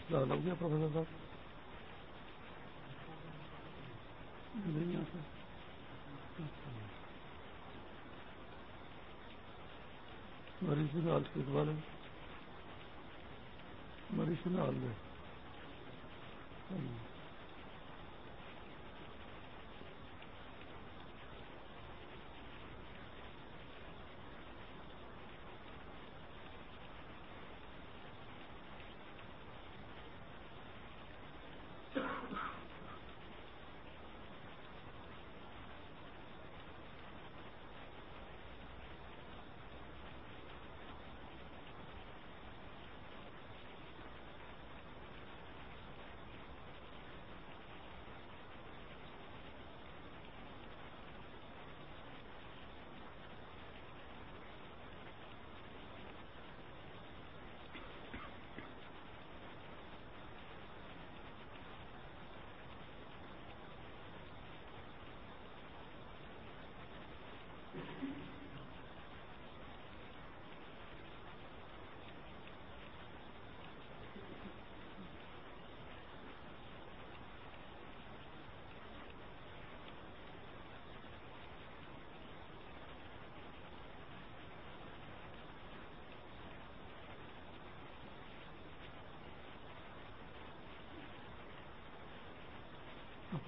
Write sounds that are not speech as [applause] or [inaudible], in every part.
مسئلہ حل ہو گیا پروفیسر صاحب مریض میں حال کے بارے مریض میں حال میں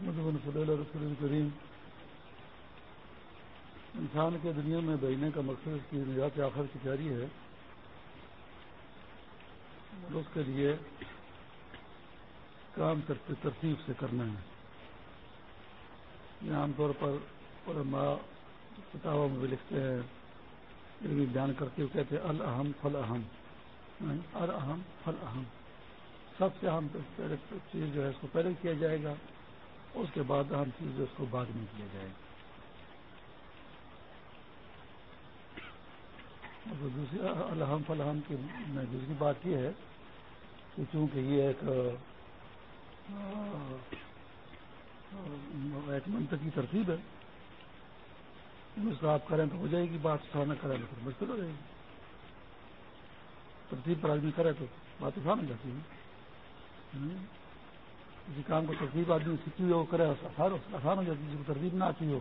رسول کریم انسان کے دنیا میں بہنے کا مقصد اس کی نجات آخر کی تیاری ہے۔ اور اس کے لیے کام کرتے ترتیب سے کرنا ہے۔ یہ عام طور پر علماء کتابوں میں بھی لکھتے ہیں۔ علمی بیان کرتے ہوئے کہتے ہیں الحم فل اہم الحم فل اہم سب سے اہم چیز جو ہے، اس کو پہلے کیا جائے گا۔ اس کے بعد اہم چیز اس کو بعد میں کیا جائے۔ گا دوسری، الحم فلحم کی میں دوسری بات یہ ہے کہ چونکہ یہ ایک ایک منطقی ترتیب ہے اس کا آپ کریں تو ہو جائے گی، بات نہ کریں تو مشکل ہو جائے گی۔ ترتیب پر آدمی کرے تو بات اٹھا جاتی ہے۔ کسی کام کو ترتیب آدمی سیکھی ہو کرے، آسان ہو جاتی جس کو ترتیب نہ آتی ہو۔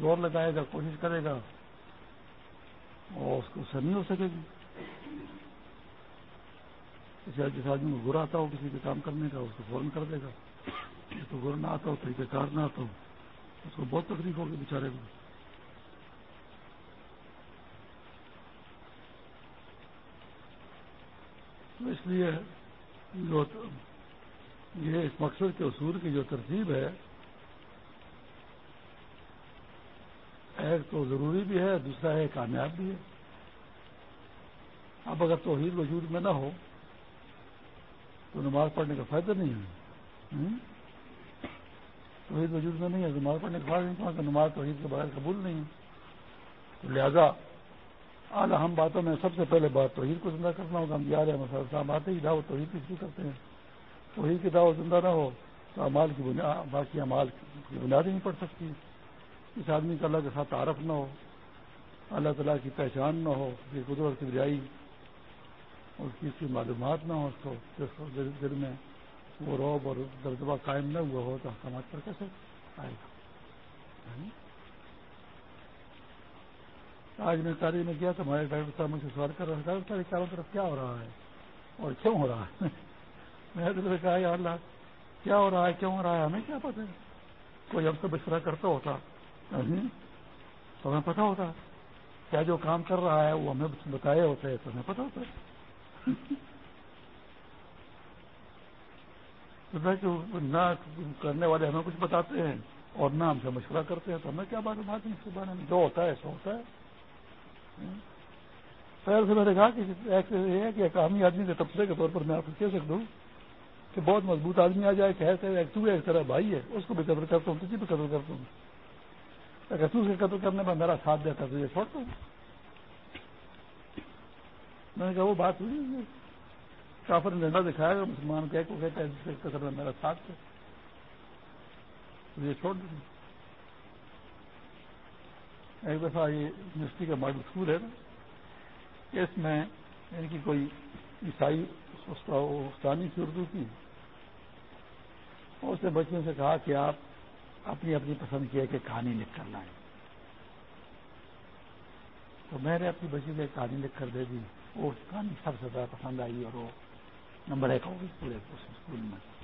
زور لگائے گا، کوشش کرے گا، اور اس کو سر نہیں ہو سکے گی۔ کسی جس آدمی کو گرا آتا ہو، کسی کے کام کرنے کا، اس کو فوراً کر دے گا۔ جس کو گرا نہ آتا ہو، طریقہ کار نہ آتا ہو، اس کو بہت تکلیف ہوگی بیچارے کو۔ تو اس لیے جو یہ اس مقصد کے اصول کی جو ترتیب ہے، ایک تو ضروری بھی ہے، دوسرا ہے کامیاب بھی ہے۔ اب اگر توحید وجود میں نہ ہو، تو نماز پڑھنے کا فائدہ نہیں ہے۔ توحید وجود میں نہیں ہے، نماز پڑھنے کا فائدہ نہیں کہ نماز توحید کے بغیر قبول نہیں ہے۔ تو لہذا، اعلیٰ ہم باتوں میں سب سے پہلے بات توحید کو زندہ کرنا ہوگا۔ ہم یار مسئلہ صاحب آتے ہی دعوت توحید کی شروع کرتے ہیں۔ توحید کی دعوت زندہ نہ ہو تو امال کی بنیاد باقی امال کی بنیاد نہیں پڑ سکتی۔ اس آدمی کا اللہ کے ساتھ تعارف نہ ہو، اللہ تعالیٰ کی پہچان نہ ہو، اس قدرت کی بجائی اس کی اس کی معلومات نہ ہو اس کو دل میں وہ روب اور درجبہ قائم نہ ہوا ہو، تو سماج پر کیسے آئے گا؟ یعنی؟ آج میں تاریخ میں کیا تو ہمارے ڈاکٹر صاحب مجھ سے سوال کر رہا ہے ڈاکٹر صاحب چاروں طرف کیا ہو رہا ہے؟ اور کیوں ہو رہا ہے؟ میں نے کہا، یا اللہ، کیا ہو رہا ہے، کیوں ہو رہا ہے، ہمیں کیا پتہ ہے؟ کوئی ہم سے بچرا کرتا ہوتا۔ تو ہمیں پتا ہوتا۔ کیا جو کام کر رہا ہے وہ ہمیں بتائے ہوتے ہیں تو ہمیں پتا ہوتا۔ ہے نہ کرنے والے ہمیں کچھ بتاتے ہیں اور نہ ہم سے مشورہ کرتے ہیں، تو ہمیں کیا بات بات اس کے بارے میں؟ جو ہوتا ہے، سو ہوتا ہے۔ پہلے سے میں نے کہا کہ ایک عامی آدمی کے تبصرے کے طور پر میں آپ کو کہہ سکتا ہوں۔ کہ بہت مضبوط آدمی آ جائے کہ ایسے ایک تو ایک طرح بھائی ہے، اس کو بھی قدر کرتا ہوں تجھے بھی قدر کرتا ہوں اگر تو قدر کرنے میں میرا ساتھ دیتا تو یہ چھوڑتا ہوں میں نے کہا وہ بات ہوئی۔ کافر نے ڈنڈا دکھایا گا مسلمان کہ کو کہتا ہے جس قدر میں میرا ساتھ دے۔ یہ چھوڑ دوں ایک دفعہ یہ یونیورسٹی کا ماڈل اسکول ہے نا، اس میں ان کی کوئی عیسائی استانی تھی اردو کی۔ اس نے بچوں سے کہا کہ آپ اپنی اپنی پسند کیا کہ کہانی لکھ کر لائیں۔ تو میں نے اپنی بچی کو ایک کہانی لکھ کر دے دی۔ وہ کہانی سب سے زیادہ پسند آئی اور وہ نمبر ایک ہوگی پورے اسکول میں۔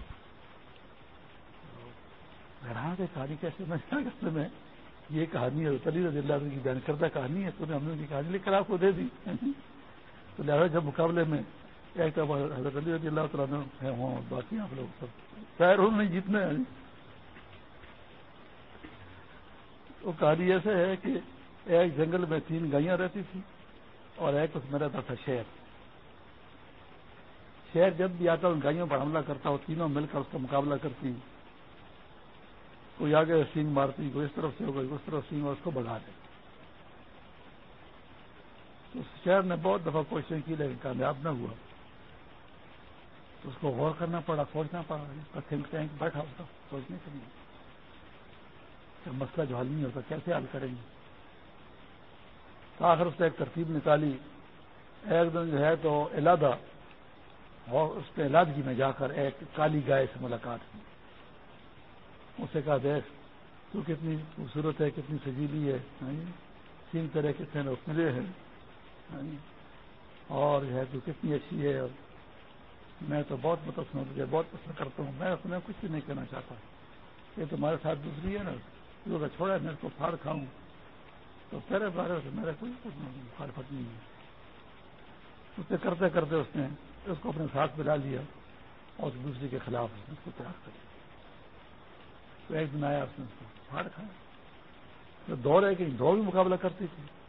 حیران کے کہانی کیسے میں [laughs] میں یہ کہانی ہے تلی رضی اللہ کی بیان کردہ کہانی ہے۔ تو نے ہم نے کہانی لکھ کر آپ کو دے دی۔ [laughs] تو لہٰذا جب مقابلے میں ایک حضرت علی رضی اللہ تعالیٰ ہے ہوں باقی آپ لوگ سب شاید انہوں نے جیتنا وہ کہانی ایسے ہے کہ ایک جنگل میں تین گائیاں رہتی تھی اور ایک اس میں رہتا تھا شہر شہر جب بھی آتا ان گائیوں پر حملہ کرتا وہ تینوں مل کر اس کا مقابلہ کرتی کوئی آگے سینگ مارتی کوئی اس طرف سے ہو گئی اس طرف سینگ اور اس کو بڑھا دے تو شہر نے بہت دفعہ کوششیں کی لیکن کامیاب نہ ہوا۔ تو اس کو غور کرنا پڑا، سوچنا پڑا، اس کا تھنک ٹینک بیٹھا ہوتا سوچنے کے لیے۔ مسئلہ جو حل نہیں ہوتا، کیسے حل کریں گے؟ تو آخر اس نے ایک ترتیب نکالی۔ ایک دن جو ہے تو علادہ اور اس پہ علادگی میں جا کر ایک کالی گائے سے ملاقات کی اسے کہا، دیکھ، تو کتنی خوبصورت ہے، کتنی سجیلی ہے ہاں جی؟ تین طرح کتنے لوگ ملے ہیں ہاں جی؟ اور جو ہے تو کتنی اچھی ہے، اور میں تو بہت مطلب تجھے بہت پسند کرتا ہوں۔ میں اس میں کچھ بھی نہیں کہنا چاہتا۔ یہ تمہارے ساتھ دوسری ہے نا۔ جو اگر چھوڑا میں اس کو پھاڑ کھاؤں۔ تو تیرے بارے سے میرا کوئی پھاڑ پھٹ نہیں ہے۔ اس سے کرتے کرتے اس نے اس کو اپنے ساتھ ملا لیا اور دوسری کے خلاف اس کو تیار کر دیا تو ایک دن آیا اس نے اس کو پھاڑ کھایا۔ تو دوڑ ہے کہ دوڑ بھی مقابلہ کرتی تھی۔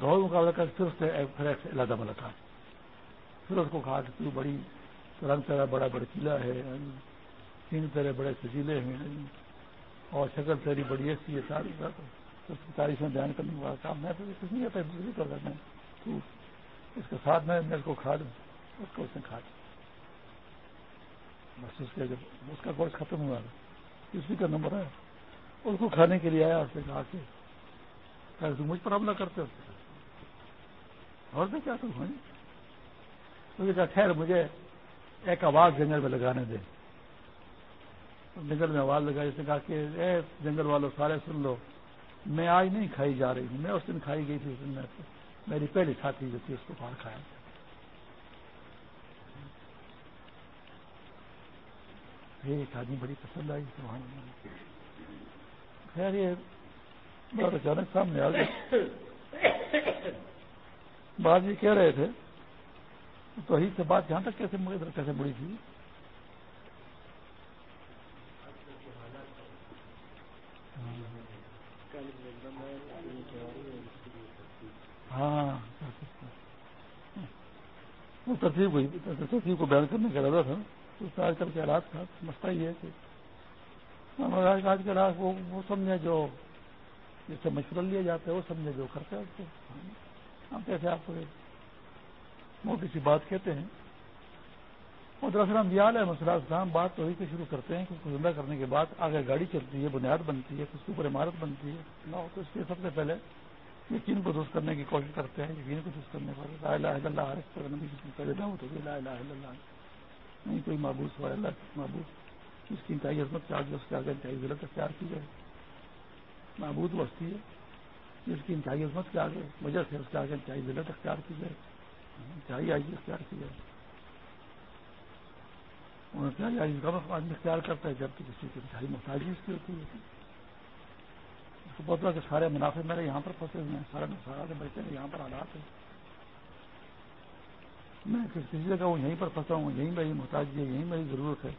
دوڑ مقابلہ کر پھر اس سے پھر ایک علیحدہ ملاقات پھر اس کو کہا کہ تو بڑی رنگ تیرا بڑا بڑکیلا ہے، تین تیرے بڑے سجیلے ہیں، اور شکل تیری بڑی ایسی ہے، ساری اس کی تاریخ میں بیان کرنے والا کام میں تو کچھ نہیں کرتا دوسری کر رہا میں اس کے ساتھ میں اس کو کھا دوں۔ اس کو اس نے کھا دیا۔ محسوس کیا جب اس کا گوشت ختم ہوا اسی کا نمبر ہے اس کو کھانے کے لیے آیا اس نے کہا کہ مجھ پر حملہ کرتے ہو۔ اور بھی کیا تم مجھے کہا خیر مجھے ایک آواز جنگل میں لگانے دے جنگل میں آواز لگائی، اس نے کہا کہ اے جنگل والوں سارے سن لو، میں آج نہیں کھائی جا رہی ہوں میں اس دن کھائی گئی تھی، اس دن میں میری پہلی ساتھی جو تھی، اس کو باہر کھایا۔ یہ ایک آدمی بڑی پسند آئی خیر، یہ بہت اچانک سامنے آ گیا بات یہ کہہ رہے تھے تو ہی سے بات جہاں تک کیسے مڑی کیسے مڑی تھی؟ ہاں وہ ترتیب ہوئی، ترتیب کو بیان کرنے کا ارادہ تھا۔ تو آج کل کے حالات کا مسئلہ یہ ہے کہ آج کے حالات وہ سمجھے جو جس سے مشورہ لیا جاتا ہے، وہ سمجھے جو کرتے ہیں اس کو ہم کیسے آپ کو موٹی سی بات کہتے ہیں؟ اور دراصل ہم بیال ہے مسئلہ اسلام بات تو وہی سے شروع کرتے ہیں کہ زندہ کرنے کے بعد آگے گاڑی چلتی ہے، بنیاد بنتی ہے اس کے اوپر عمارت بنتی ہے۔ اللہ تو اس لیے سب سے پہلے یقین کو درست کرنے کی کوشش کرتے ہیں، یقین کو درست کرنے پر۔ لا الہ الا اللہ، ہر پر نبی کی پہلے دعوت ہوگی لا الہ الا اللہ۔ نہیں کوئی معبود ہوا اللہ معبود۔ اس کی انتہائی عظمت کے آگے، اس کے آگے انتہائی ضلع اختیار کی جائے۔ معبود وسطی ہے۔ جس کی انتہائی عظمت کے آگے، وجہ سے اس کے آگے انتہائی ضلع اختیار کی جائے، انتہائی آئی اختیار کی جائے۔ انتہائی آئی آدمی اختیار کرتا ہے جبکہ کسی کی انتہائی محتاجی اس کی ہوتی ہے۔ اس کو پتا کہ سارے منافع میرے یہاں پر پھنسے ہوئے ہیں، سارے سارے بچے یہاں پر حالات ہیں۔ میں کسی جگہ ہوں، یہیں پر پھنسا ہوں، یہیں میری محتاجی ہے، یہیں میری ضرورت ہے۔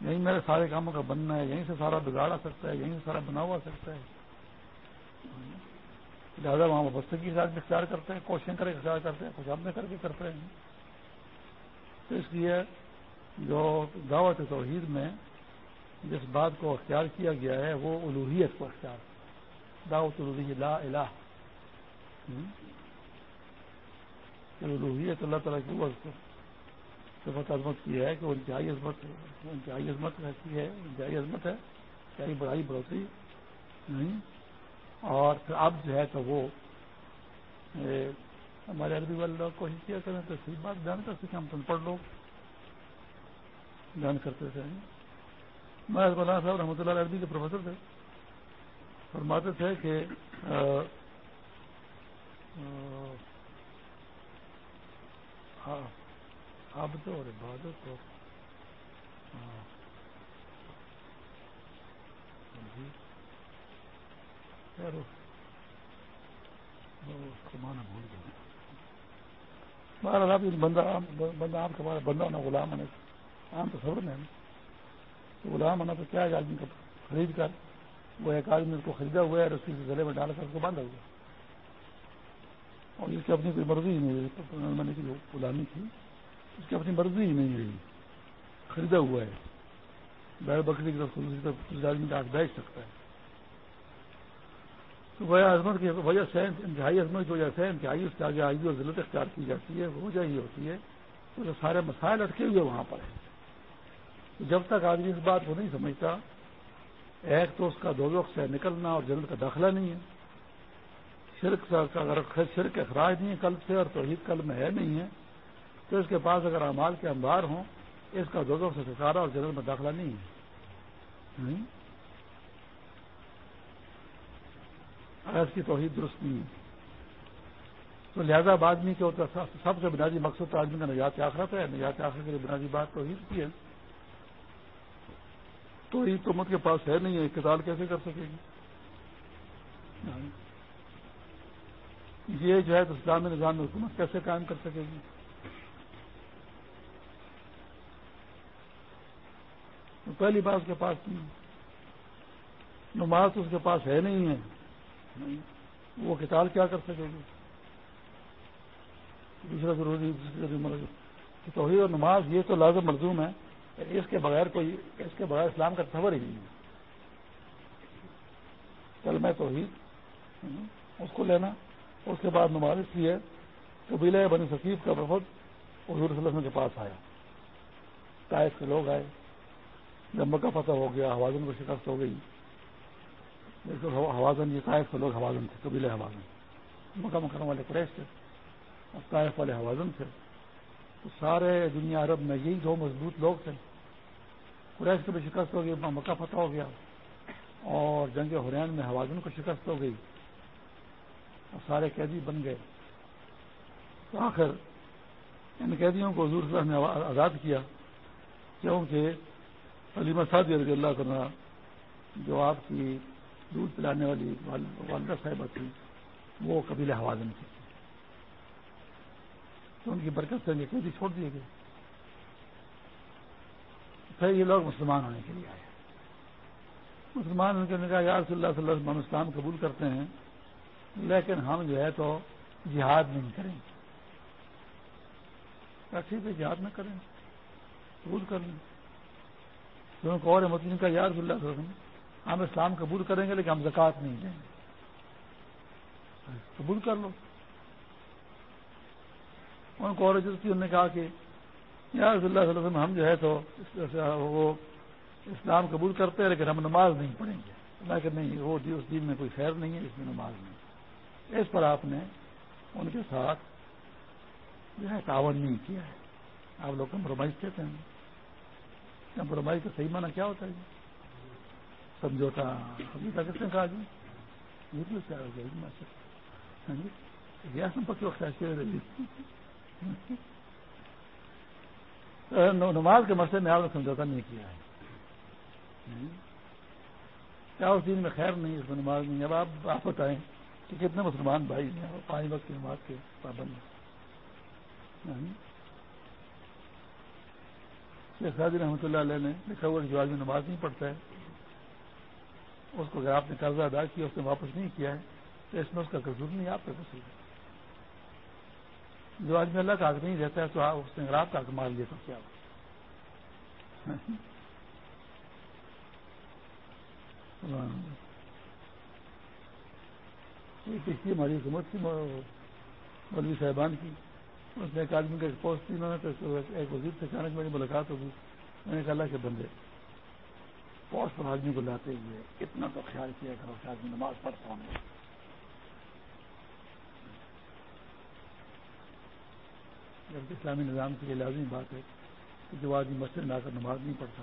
یہیں میرے سارے کاموں کا بننا ہے، یہیں سے سارا بگاڑ آ سکتا ہے، یہیں سے سارا بنا ہوا سکتا ہے۔ لہٰذا وہاں وابستگی کے ساتھ اختیار کرتے ہیں، کوششیں کر کے اختیار کرتے ہیں، کچھ کر کے کرتے ہیں۔ تو اس لیے جو دعوت توحید میں جس بات کو اختیار کیا گیا ہے، وہ الوحیت کو اختیار دعوت الوحی لا الہ۔ الوحیت اللہ تعالیٰ کی صفت عظمت کی ہے کہ انتہائی عظمت انتہائی عظمت رہتی ہے، انتہائی عظمت ہے، انتہائی بڑائی بڑھوتی۔ نہیں؟ اور پھر اب جو ہے تو وہ ہمارے عربی والے لوگ کوشش کیا کریں تو صحیح بات بیان کر سکیں ہم تم پڑھ لوگ بیان کرتے تھے۔ میں مولانا صاحب رحمۃ اللہ عربی کے پروفیسر تھے۔ فرماتے تھے کہ اب ہاں، تو اور عبادت اور ہاں، ہاں، جی۔ مانا بھول بندہ بندہ آپ کا بندہ ہونا غلام ہونے عام تو خبر میں غلام ہونا تو کیا ہے آدمی کو خرید کر؟ وہ ایک آدمی کو خریدا ہوا ہے اور رسی سے گلے میں ڈال کر اس کو باندھا ہوا اور اس کی اپنی کوئی مرضی ہی نہیں رہی. میں نے جو غلامی تھی، اس کی اپنی مرضی ہی نہیں رہی. خریدا ہوا ہے. بیڑ بکری کی طرف دوسری طرف آدمی کا بیچ سکتا ہے. تو وہ عظمت کی وجہ سے انتہائی عظمت کی وجہ سے انتہائی اس کے آگے آئی اور ضلع اختیار کی جاتی ہے، وہ وجہ یہ ہوتی ہے۔ تو جو سارے مسائل اٹکے ہوئے وہاں پر ہیں۔ جب تک آدمی اس بات کو نہیں سمجھتا، ایک تو اس کا دو سے نکلنا اور جنت کا داخلہ نہیں ہے۔ شرک کا اگر شرک اخراج نہیں ہے قلب سے اور توحید قلب میں ہے نہیں ہے، تو اس کے پاس اگر امال کے انبار ہوں، اس کا دو سے سکارا اور جنت میں داخلہ نہیں ہے۔ اس کی توحید درست نہیں ہے تو لہذا آدمی کے سب سے بنیادی مقصد تو آدمی کا نجات آخرت ہے، نجات آخرت کے لیے بنیادی بات توحید کی ہے۔ تو عید تو مت کے پاس ہے نہیں ہے کتاب کیسے کر سکے گی؟ یہ جو ہے تو اسلامی نظام میں حکومت کیسے قائم کر سکے گی؟ تو پہلی بات اس کے پاس نہیں۔ نماز اس کے پاس ہے نہیں ہے۔ وہ کتاب کیا کر سکے گی دوسرا ضروری توحید اور نماز یہ تو لازم ملزوم ہے اس کے بغیر کوئی، اس کے بغیر اسلام کا تصور ہی نہیں ہے۔ کل میں توحید اس کو لینا۔ اس کے بعد نماز اس لیے قبیلہ بنی سکیف کا بہت حضور صلی اللہ علیہ وسلم کے پاس آیا۔ طائف کے لوگ آئے۔ جب مکہ فتح ہو گیا، حوازن کو شکست ہو گئی۔ حوازن یہ طائف کے لوگ حوازن تھے، قبیلہ حوازن مکہ مکرم والے قریش تھے، اور طائف والے حوازن تھے۔ تو سارے دنیا عرب میں یہی دو مضبوط لوگ تھے۔ قریش کو بھی شکست ہو گئی، مکہ فتح ہو گیا۔ اور جنگ حرین میں حوازن کو شکست ہو گئی۔ اور سارے قیدی بن گئے۔ تو آخر ان قیدیوں کو حضور صلی اللہ نے آزاد کیا کیونکہ علیمہ سعدی رضی اللہ کرنا جو آپ کی دودھ پلانے والی والدہ صاحبہ تھی وہ قبیل حوازن تھی تو ان کی برکت سے قیدی چھوڑ دیے گئے۔ پھر یہ لوگ مسلمان ہونے کے لیے آئے۔ مسلمان ان کے کہا، یا رسول اللہ صلی اللہ علیہ وسلم اسلام قبول کرتے ہیں، لیکن ہم جو ہے تو جہاد نہیں کریں۔ ٹھیک ہے، جہاد نہ کریں، قبول کر لیں۔ کیونکہ اور مسلم کا یا رسول اللہ صلی اللہ علیہ وسلم ہم اسلام قبول کریں گے لیکن ہم زکوٰۃ نہیں دیں گے۔ قبول کر لو۔ ان کو اور انہوں نے کہا کہ یا رسول اللہ صلی اللہ علیہ وسلم، ہم جو ہے تو وہ اسلام قبول کرتے ہیں لیکن ہم نماز نہیں پڑھیں گے۔ لیکن نہیں، وہ اس دین میں کوئی خیر نہیں ہے، اس میں نماز نہیں۔ اس پر آپ نے ان کے ساتھ جو ہے تعاون نہیں کیا ہے۔ آپ لوگ کمپرومائز کہتے ہیں۔ کمپرومائز کا صحیح معنی کیا ہوتا ہے جی؟ سمجھوتا سمجھوتا کس نے کہا جی یہ بھی کیا ہو گیا ریاست پکی وقت نماز کے مسئلے میں آپ نے سمجھوتا نہیں کیا ہے۔ ہاں جی۔ کیا اس دن میں خیر نہیں، اس میں نماز نہیں۔ اب آپ آپ بتائیں کہ کتنے مسلمان بھائی ہیں پانچ وقت کی نماز کے پابند ہاں جی۔ شیخ سعدی رحمۃ اللہ علیہ نے لکھا ہوا جو آدمی نماز نہیں پڑھتا ہے اس کو اگر آپ نے قرضہ ادا کیا، اس نے واپس نہیں کیا ہے، تو اس میں اس کا قصور نہیں، آپ کا قصور ہے۔ جو آدمی اللہ کا حق نہیں رہتا ہے، تو اس نے رات کا حق مار لیا، تو کیا پچھلی ہماری حکومت تھی مولوی صاحبان کی۔ اس نے ایک آدمی کا ایک پوسٹ تھی انہوں نے ایک وزیر سے اچانک میری ملاقات ہوگی میں نے کہا، اللہ کے بندے پوسٹ پر آدمی کو لاتے ہوئے اتنا تو خیال کیا کرو کہ آدمی نماز پڑھتا ہوں۔ جبکہ اسلامی نظام کے لیے لازمی بات ہے کہ جو آدمی مسجد میں آ کر نماز نہیں پڑھتا،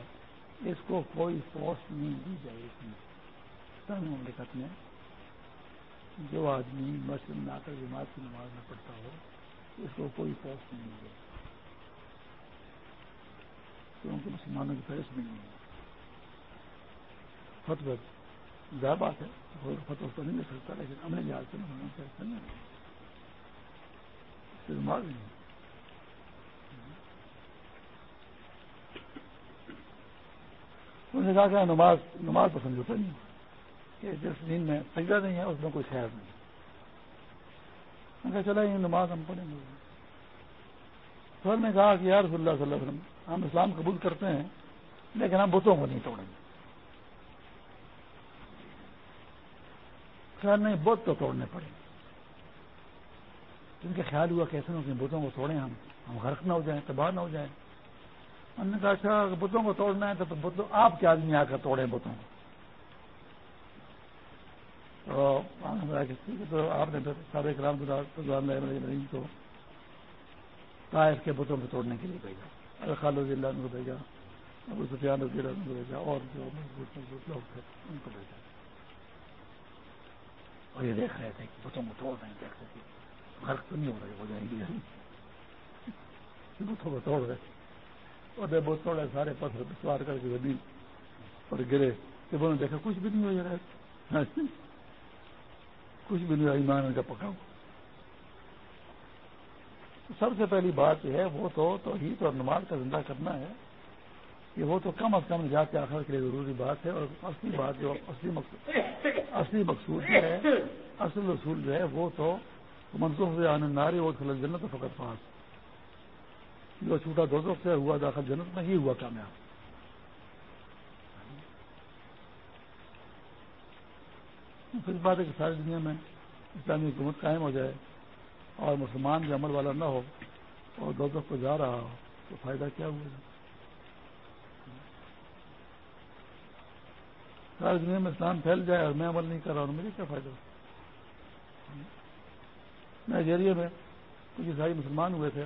اس کو کوئی پوسٹ نہیں دی جائے گی۔ اسلامی مملکت میں جو آدمی مسجد میں آ کر جماعت کی نماز نہ پڑھتا ہو، اس کو کوئی پوسٹ نہیں دی جائے۔ کیونکہ مسلمانوں کی فہرست نہیں ہے۔ فتو زیادہ بات ہے فتو تو نہیں لے سکتا، لیکن ہم نے لحاظ سے دماغ نہیں انہوں نے کہا کہ نماز نماز پسند ہوتا نہیں، کہ جس دن میں سجدہ نہیں ہے، اس میں کوئی خیر نہیں۔ کہا چلا یہ نماز ہم پڑھیں گے۔ سر نے کہا کہ یار صلی اللہ صلی اللہ علیہ وسلم، ہم اسلام قبول کرتے ہیں، لیکن ہم بتوں کو نہیں توڑیں گے۔ خیر نہیں، بت تو توڑنے پڑے۔ ان کے خیال ہوا کیسے ہو کہ بتوں کو توڑیں ہم ہم غرق نہ ہو جائیں، تباہ نہ ہو جائیں۔ انہوں نے کہا اچھا بتوں کو توڑنا ہے تو بتوں، آپ کے آدمی آ کر توڑیں بتوں کو۔ تو آپ نے سارے کلام کو طائف کے بتوں کو توڑنے کے لیے بھیجا۔ خال رضی اللہ عنہ کو بھیجا، ابو سفیان رضی اللہ عنہ کو بھیجا، اور جو مضبوط مضبوط لوگ تھے، ان کو بھیجا۔ اور یہ دیکھ رہے تھے کہ بتوں کو توڑ رہے دیکھ رہے غرق تو نہیں ہو رہے ہو جائیں گے۔ بتوں کو توڑ رہے اور جب وہ توڑے سارے پتھر سوار کر کے زمین اور گرے۔ کہ انہوں نے دیکھا، کچھ بھی نہیں ہو جائے کچھ بھی نہیں ایمان کا پکاؤ سب سے پہلی بات جو ہے، وہ تو توحید اور نماز کا زندہ کرنا ہے۔ کہ وہ تو کم از کم نجات کے آخر کے لیے ضروری بات ہے اور اصلی بات جو اصلی مقصود اصلی مقصود جو ہے اصل رسول جو ہے وہ تو منصوخ آنند ناری وہ جنت فقط پاس جو چھوٹا دو سے ہوا داخل جنت میں ہی ہوا کامیاب۔ پھر بات ہے کہ ساری دنیا میں اسلامی حکومت قائم ہو جائے اور مسلمان بھی عمل والا نہ ہو اور دو کو جا رہا ہو تو فائدہ کیا ہوا؟ ساری دنیا میں اسلام پھیل جائے اور میں عمل نہیں کر رہا ہوں، مجھے کیا فائدہ؟ نائجیریا میں کچھ عیسائی مسلمان ہوئے تھے،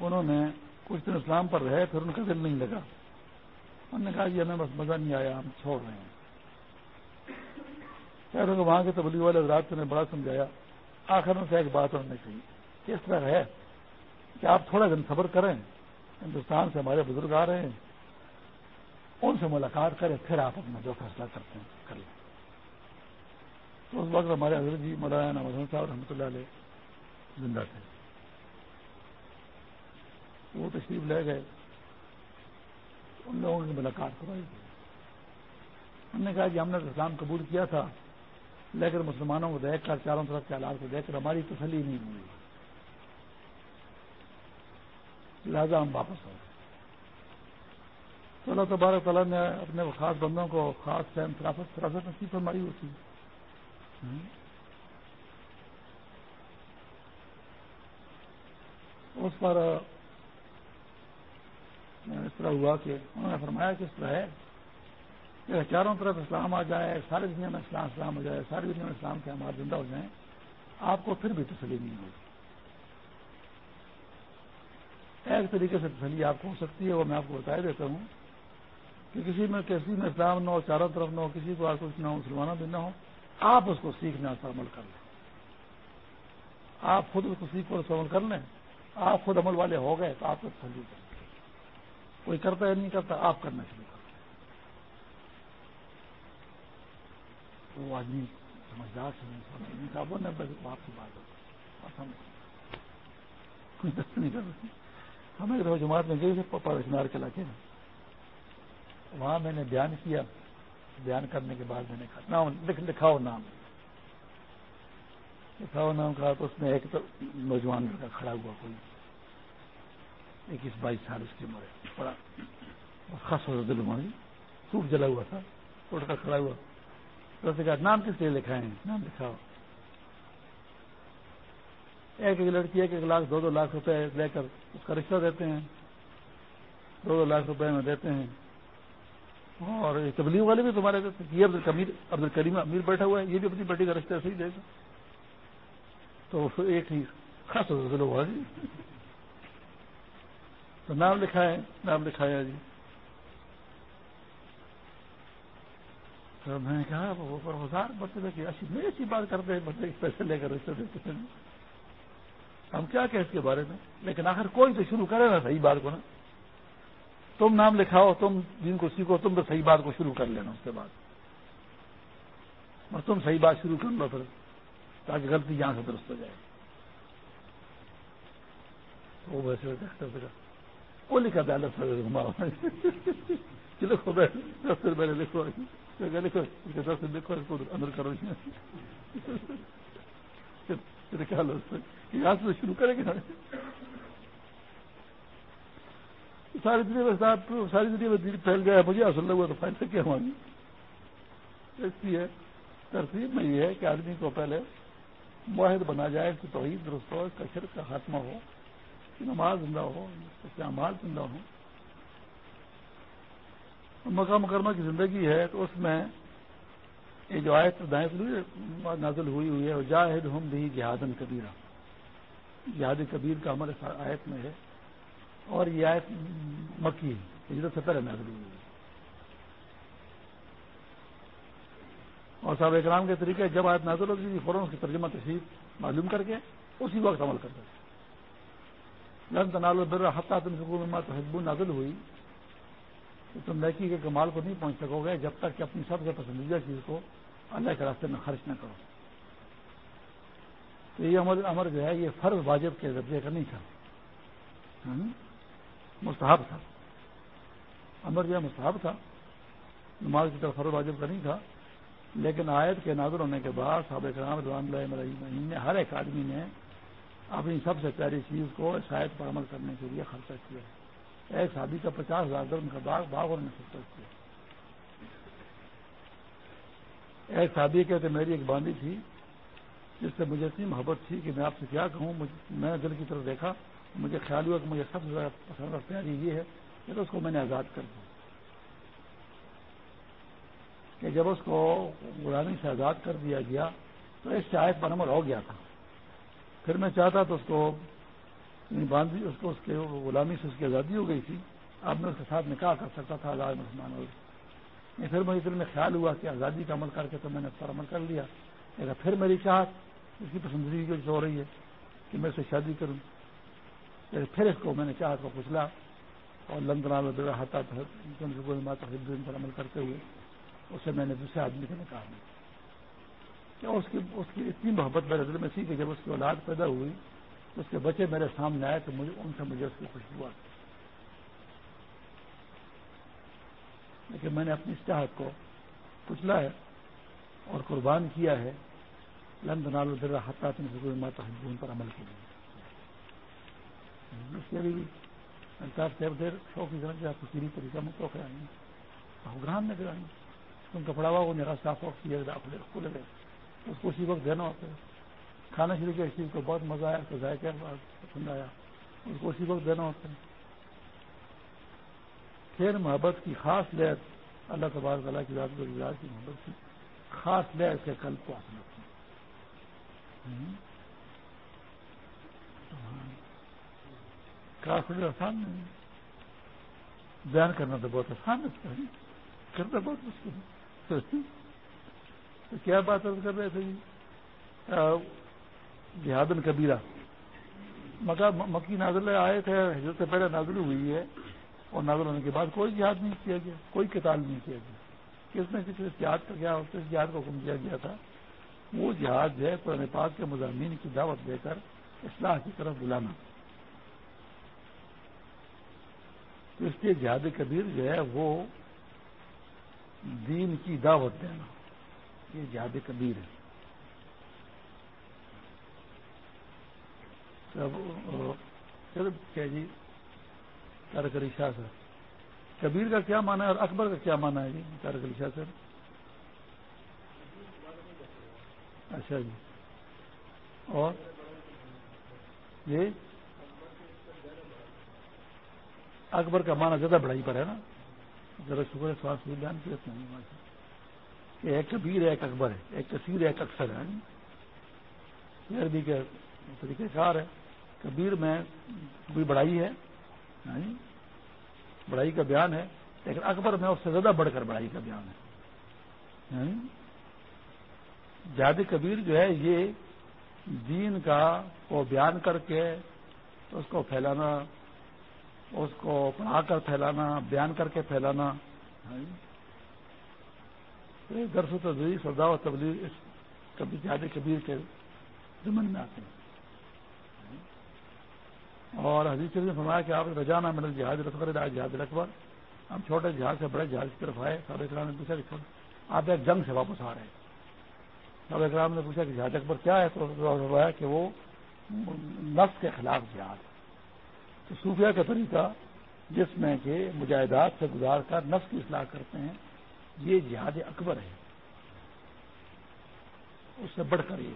انہوں نے کچھ دن اسلام پر رہے، پھر ان کا دل نہیں لگا۔ انہوں نے کہا جی ہمیں بس مزہ نہیں آیا، ہم چھوڑ رہے ہیں۔ وہاں کے تبلیغ والے حضرات نے بڑا سمجھایا۔ آخر میں سے ایک بات انہوں نے کہی، کہ اس طرح ہے کہ آپ تھوڑا دن صبر کریں، ہندوستان سے ہمارے بزرگ آ رہے ہیں۔ ان سے ملاقات کریں، پھر آپ اپنا جو فیصلہ کرتے ہیں، کر لیں۔ تو اس وقت ہمارے حضرت جی مولانا مدن صاحب رحمۃ اللہ علیہ زندہ تھے۔ وہ تشریف لے گئے۔ ان لوگوں کی ملاقات کرائی گئی۔ انہوں نے کہا کہ ہم نے اسلام قبول کیا تھا، لیکن مسلمانوں کو دیکھ کر، چاروں طرف کے حالات کو دیکھ کر ہماری تسلی نہیں ہوئی۔ لہذا ہم واپس ہو گئے تو اللہ تبارک تعالیٰ نے اپنے خاص بندوں کو خاص فہم فراست فراست نصیب فرمائی ہوتی اس پر اس طرح ہوا کہ انہوں نے فرمایا کہ اس طرح ہے کہ چاروں طرف اسلام آ جائے ساری دنیا میں اسلام اسلام ہو جائے ساری دنیا میں اسلام کے ہمارے زندہ ہو جائیں آپ کو پھر بھی تسلی نہیں ہوگی۔ ایک طریقے سے تسلی آپ کو ہو سکتی ہے وہ میں آپ کو بتا دیتا ہوں۔ کہ کسی میں کسی میں اسلام نہ ہو، چاروں طرف نہ ہو، کسی کو کچھ نہ ہو مسلمانوں بھی نہ ہو، آپ اس کو سیکھنے پر عمل کر لیں۔ آپ خود اس کو سیکھ کر اس عمل کر لیں۔ آپ خود عمل والے ہو گئے تو آپ کو تسلی کریں کوئی کرتا ہے، نہیں کرتا، آپ کرنا شروع کرتے وہ آدمی سمجھدار سے نہیں کہا وہ آپ کی بات ہوتا نہیں کر ہمیں جماعت میں گئے تھے پپا رشنار کے علاقے میں وہاں میں نے بیان کیا، بیان کرنے کے بعد میں نے کہا، نام لکھاؤ نام۔ لکھاؤ نام کہا تو اس میں ایک تو نوجوان لڑکا کھڑا ہوا کوئی۔ اکیس بائیس سال اس کی عمر ہے، بڑا خاص ہو دل ماری خوب جلا ہوا تھا، اٹھ کر کھڑا ہوا۔ تو کہا، نام کس لیے لکھا ہے نام لکھا ہو ایک ایک لڑکی، ایک ایک لاکھ، دو دو لاکھ روپے لے کر اس کا رشتہ دیتے ہیں۔ دو دو لاکھ روپے میں دیتے ہیں۔ اور تبلیغ والے بھی تمہارے یہ عبد الکمیر عبد الکریم امیر بیٹھا ہوا ہے، یہ بھی اپنی بیٹی کا رشتہ صحیح دے گا تو ایک ہی خاص ہوا جی۔ تو نام لکھا ہے نام لکھایا جی۔ تو میں نے کہا، وہ ہزار بچے کہ اچھی نہیں اچھی بات کرتے ہیں بچے پیسے لے کر رشتے دیتے ہیں۔ ہم کیا کہ اس کے بارے میں؟ لیکن آخر کوئی تو شروع کرے نا، صحیح بات کو نا۔ تم نام لکھاؤ، تم جن کو سیکھو، تم تو صحیح بات کو شروع کر لینا اس کے بعد۔ اور تم صحیح بات شروع کر لو پھر، تاکہ غلطی یہاں سے درست ہو جائے۔ وہ ویسے وہ لکھا تھا اللہ [laughs] لکھو میں نے لکھو لکھو لکھو، اس کو اندر کرو۔ [laughs] خیال یہاں سے شروع کریں گے ساری دنیا میں صاحب ساری دنیا میں دل پھیل گیا مجھے اصل لگا تو فائدہ کیا ہماری ایسی ہے ترتیب میں یہ ہے کہ آدمی کو پہلے معاہد بنا جائے اس کی توحید درست ہو اس کا شرک کا خاتمہ ہو نماز زندہ ہو مال زندہ ہو مکہ مکرمہ کی زندگی ہے تو اس میں یہ جو آیت نازل ہوئی ہوئی ہے جاہد ہم بھی جہادن کبیرہ۔ جہاد کبیر کا عمل آیت میں ہے۔ اور یہ آیت مکی ہجرت سے پہلے نازل ہوئی اور صاحب اکرام کے طریقے، جب آیت نازل ہوتی تھی، فوراً اس کی ترجمہ تشریف معلوم کر کے اسی وقت عمل کرتے تھے۔ لن تنال البر حتہ تم سکون تو حزب نازل ہوئی تو تم لڑکی کے کمال کو نہیں پہنچ سکو گے جب تک کہ اپنی سب سے پسندیدہ چیز کو اللہ کے راستے میں خرچ نہ کرو۔ تو یہ امر امر جو ہے، یہ فرض واجب کے درجے کا نہیں تھا۔ مستحب تھا۔ امر جو مستحب تھا۔ نماز کی طرف فرض واجب کا نہیں تھا۔ لیکن آیت کے نازر ہونے کے بعد صابق رحمۃ نے ہر ایک آدمی نے اپنی سب سے پیاری چیز کو اس آیت پر عمل کرنے کے لیے خرچہ کیا۔ ایک شادی کا پچاس ہزار درم کا باغ باغ اور نے خرچہ کیا۔ ایک شادی کہتے میری ایک باندھی تھی جس سے مجھے اتنی محبت تھی کہ میں آپ سے کیا کہوں؟ میں دل کی طرف دیکھا۔ مجھے خیال ہوا کہ مجھے سب سے زیادہ پسند اور پیاری یہ ہے کہ اس کو میں نے آزاد کر دیا۔ کہ جب اس کو غلامی سے آزاد کر دیا گیا، تو اس شاید پر عمل ہو گیا تھا۔ پھر میں چاہتا تو اس کو یعنی باندھی اس کو اس کے غلامی سے اس کی آزادی ہو گئی تھی۔ اب میں اس کے ساتھ نکاح کر سکتا تھا آزاد مسلمان ہو یعنی پھر مجھے دل میں خیال ہوا کہ آزادی کا عمل کر کے تو میں نے اس پر عمل کر لیا۔ لیکن پھر میری چاہت، اس کی پسندگی جو ہو رہی ہے کہ میں اسے شادی کروں۔ پھر اس کو میں نے چاہت کو پچھلا اور لندنا میں ہاتھا پر عمل کرتے ہوئے اسے میں نے دوسرے آدمی سے نکال دیا کہ اس کی اس کی اتنی محبت میرے دل میں تھی کہ جب اس کی اولاد پیدا ہوئی اس کے بچے میرے سامنے آئے تو مجھے ان سے مجھے اس کی خوشبو آتی۔ لیکن میں نے اپنی چاہت کو کچلا ہے اور قربان کیا ہے۔ لند نال در حتہ تم سے کوئی ماتا ہندو پر عمل کیا اس کے لیے بھی صاحب دیر شوق کی طرح آپ کو سیری طریقہ میں تو کرائیں گے گرام میں کرائیں گے ان کا پڑا ہوا وہ میرا صاف وقت کیا کھلے گئے اس کو اسی وقت دینا ہوتا ہے۔ کھانا شروع کیا اس چیز کو بہت مزہ آیا، تو ذائقہ پسند آیا اس کو اسی وقت دینا ہوتا ہے۔ پھر محبت کی خاص لہر اللہ تبار تعالیٰ کی رات گزار کی محبت کی خاص لہر کے قلب کو حاصل ہوتی ہے کافی آسان نہیں بیان کرنا تو بہت آسان ہے اس کا۔ کرنا بہت مشکل ہے۔ تو کیا بات کر رہے تھے جی؟ جہادن کبیرہ مکہ، مکی نازل آئے تھے حضرت سے پہلے نازل ہوئی ہے۔ اور نازل ہونے کے بعد کوئی جہاد نہیں کیا گیا، کوئی کتاب نہیں کیا گیا۔ کس نے کسی جہاد کا کیا کس جہاد کو حکم دیا گیا تھا؟ وہ جہاد جو ہے، قرآن پاک کے مضامین کی دعوت دے کر اصلاح کی طرف بلانا۔ تو اس لیے جہاد کبیر جو ہے وہ دین کی دعوت دینا یہ جہاد کبیر ہے۔ کیا جی؟ تارک علی شاہ سر۔ کبیر کا کیا مانا ہے اور اکبر کا کیا مانا ہے جی؟ تارک علی شاہ سر۔ اچھا جی۔ اور جی اکبر کا مانا زیادہ بڑھائی پر ہے نا۔ ذرا شکر ہے سواس بیان کیا کہ ایک کبیر ہے، ایک اکبر ہے، ایک کثیر ہے، ایک اکثر ہے۔ یعنی عربی کے طریقہ کار ہے۔ کبیر میں کوئی بڑائی ہے یعنی ہاں بڑائی کا بیان ہے، لیکن اکبر میں اس سے زیادہ بڑھ کر بڑائی کا بیان ہے۔ یعنی جاد کبیر جو ہے، یہ دین کا وہ بیان کر کے اس کو پھیلانا اس کو پڑھا کر پھیلانا، بیان کر کے پھیلانا۔ درس و تدریس سردا و تبلیغ کبھی جاد کبیر کے زمن میں آتے ہیں۔ اور حدیث نے فرمایا کہ آپ رجانہ مڈل جہاز رکبر جہاز اکبر ہم چھوٹے جہاز سے بڑے جہاز کی طرف آئے۔ سب اکرام نے پوچھا کہ آپ ایک جنگ سے واپس آ رہے ہیں۔ سب اکرام نے پوچھا کہ جہاز اکبر کیا ہے؟ تو فرمایا کہ وہ نفس کے خلاف جہاز تو صوفیہ کا طریقہ جس میں کہ مجاہدات سے گزار کر نفس کی اصلاح کرتے ہیں، یہ جہاد اکبر ہے۔ اس سے بڑھ کر یہ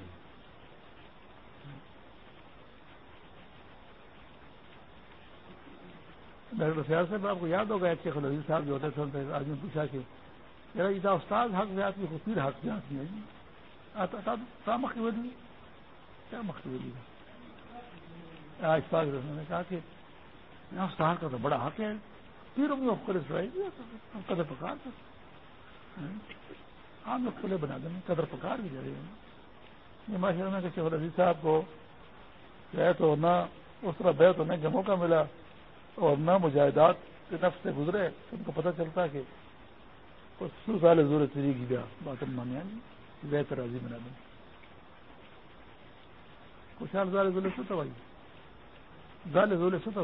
ڈاکٹر سیال صاحب، آپ کو یاد ہوگا ایچ خلوی صاحب جو ہوتے تھے آدمی پوچھا کہ، میرا یہ استاد حق سے آتی جی۔ ہے پھر حق سے آتی ہے کیا مختولی کیا آج پاک نے کہا کہ استاد کا تو بڑا حق ہے۔ پھر ہم لوگ کھلے سوائے قدر پکار کر ہم لوگ کھلے بنا دیں قدر پکار بھی جا رہے ہیں یہ ماشاء اللہ کہ شیخ عزیز صاحب کو بیت ہونا اس طرح بیت ہونے کا موقع ملا اور نہ مجاہدات کے نفس سے گزرے ان کو پتہ چلتا کہ سو سال زور چری گیا بات مانیا گئے تو راضی بنا دیں کچھ سال زال زولے سوتا بھائی زال زولے سوتا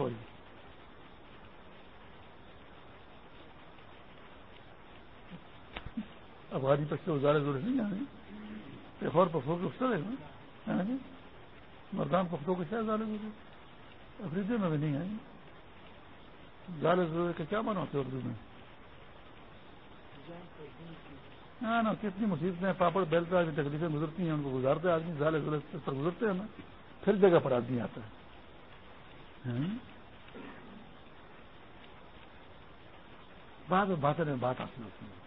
افغانی پچھلے زالے زولے نہیں جانے ایک اور پختوں کے افسر ہے مردان پختوں کے شاید زالے زولے افریدے میں بھی نہیں آئیں زیادہ ضرورت کا کیا مانا ہوتا ہے اردو میں؟ ہاں نا کتنی مصیبتیں پاپڑ بیلتا آدمی تکلیفیں گزرتی ہیں، ان کو گزارتے آدمی۔ زیادہ ضرورت پر گزرتے ہیں نا۔ پھر جگہ پر آدمی آتا ہے۔ ہاں۔ بعد میں باتیں بات حاصل ہوتی ہے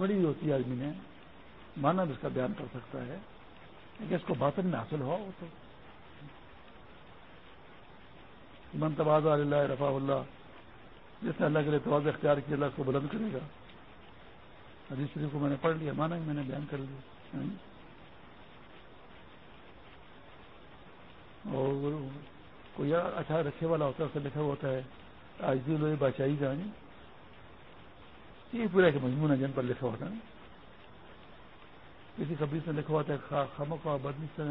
بڑی ہوتی ہے آدمی نے مانا بھی اس کا بیان کر سکتا ہے کہ اس کو باطن میں حاصل ہوا وہ تو۔ من تباد اللہ رفا اللہ، جس نے اللہ کے لیے تواز اختیار کیا، اللہ کو بلند کرے گا۔ حدیث شریف کو میں نے پڑھ لیا، مانا میں نے بیان کر لیا۔ اور کوئی اچھا رکھے والا ہوتا ہے اسے لکھا ہوا ہوتا ہے آج بھی لوگ بادشاہی جانی۔ یہ پورا کہ مضمون ہے جن پر لکھا ہوتا ہے۔ کسی خبر سے لکھا ہوتا ہے خموں کا بدنی سے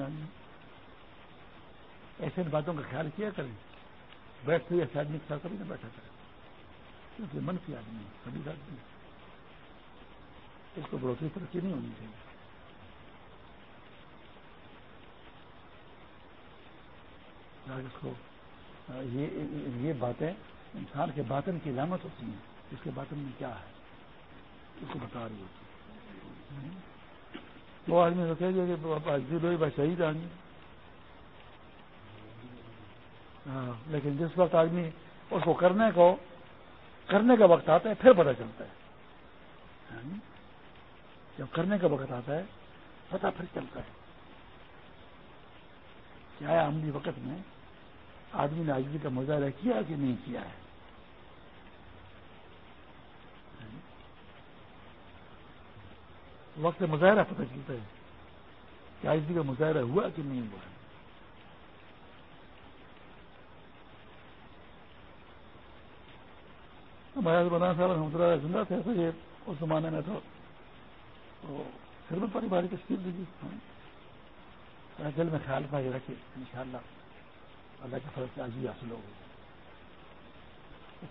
ایسے باتوں کا خیال کیا کریں۔ بیٹھتے ہوئے ایسے آدمی کے ساتھ کبھی نہ بیٹھا کرے کیونکہ منفی آدمی ہے کبھی آدمی اس کو بڑھوتری ترقی نہیں ہونی چاہیے۔ اس کو یہ باتیں انسان کے باطن کی علامت ہوتی ہیں۔ اس کے باطن میں کیا ہے؟ اس کو بتا رہی ہوتی وہ آدمی تو کہہ دیا کہ بھائی شہید آدمی جی۔ ہاں لیکن جس وقت آدمی اس کو کرنے کو، کرنے کا وقت آتا ہے، پھر پتہ چلتا ہے۔ ہاں جی؟ جب کرنے کا وقت آتا ہے، پتہ پھر چلتا ہے۔ کیا عملی وقت میں آدمی نے آدمی کا مظاہرہ کیا کہ نہیں کیا ہے؟ وقت مظاہرہ پتہ چلتا ہے کہ آدمی کا مظاہرہ ہوا کہ نہیں ہوا۔ ہے ہمارے صاحب رحمۃ اللہ زندہ تھے تو یہ اس زمانے میں تو خدمت پاری باری تشکیل دیجیے ہاں۔ دل میں خیال پائے رکھے ان شاء اللہ اللہ کے فرض سے آج بھی حاصل ہو گئی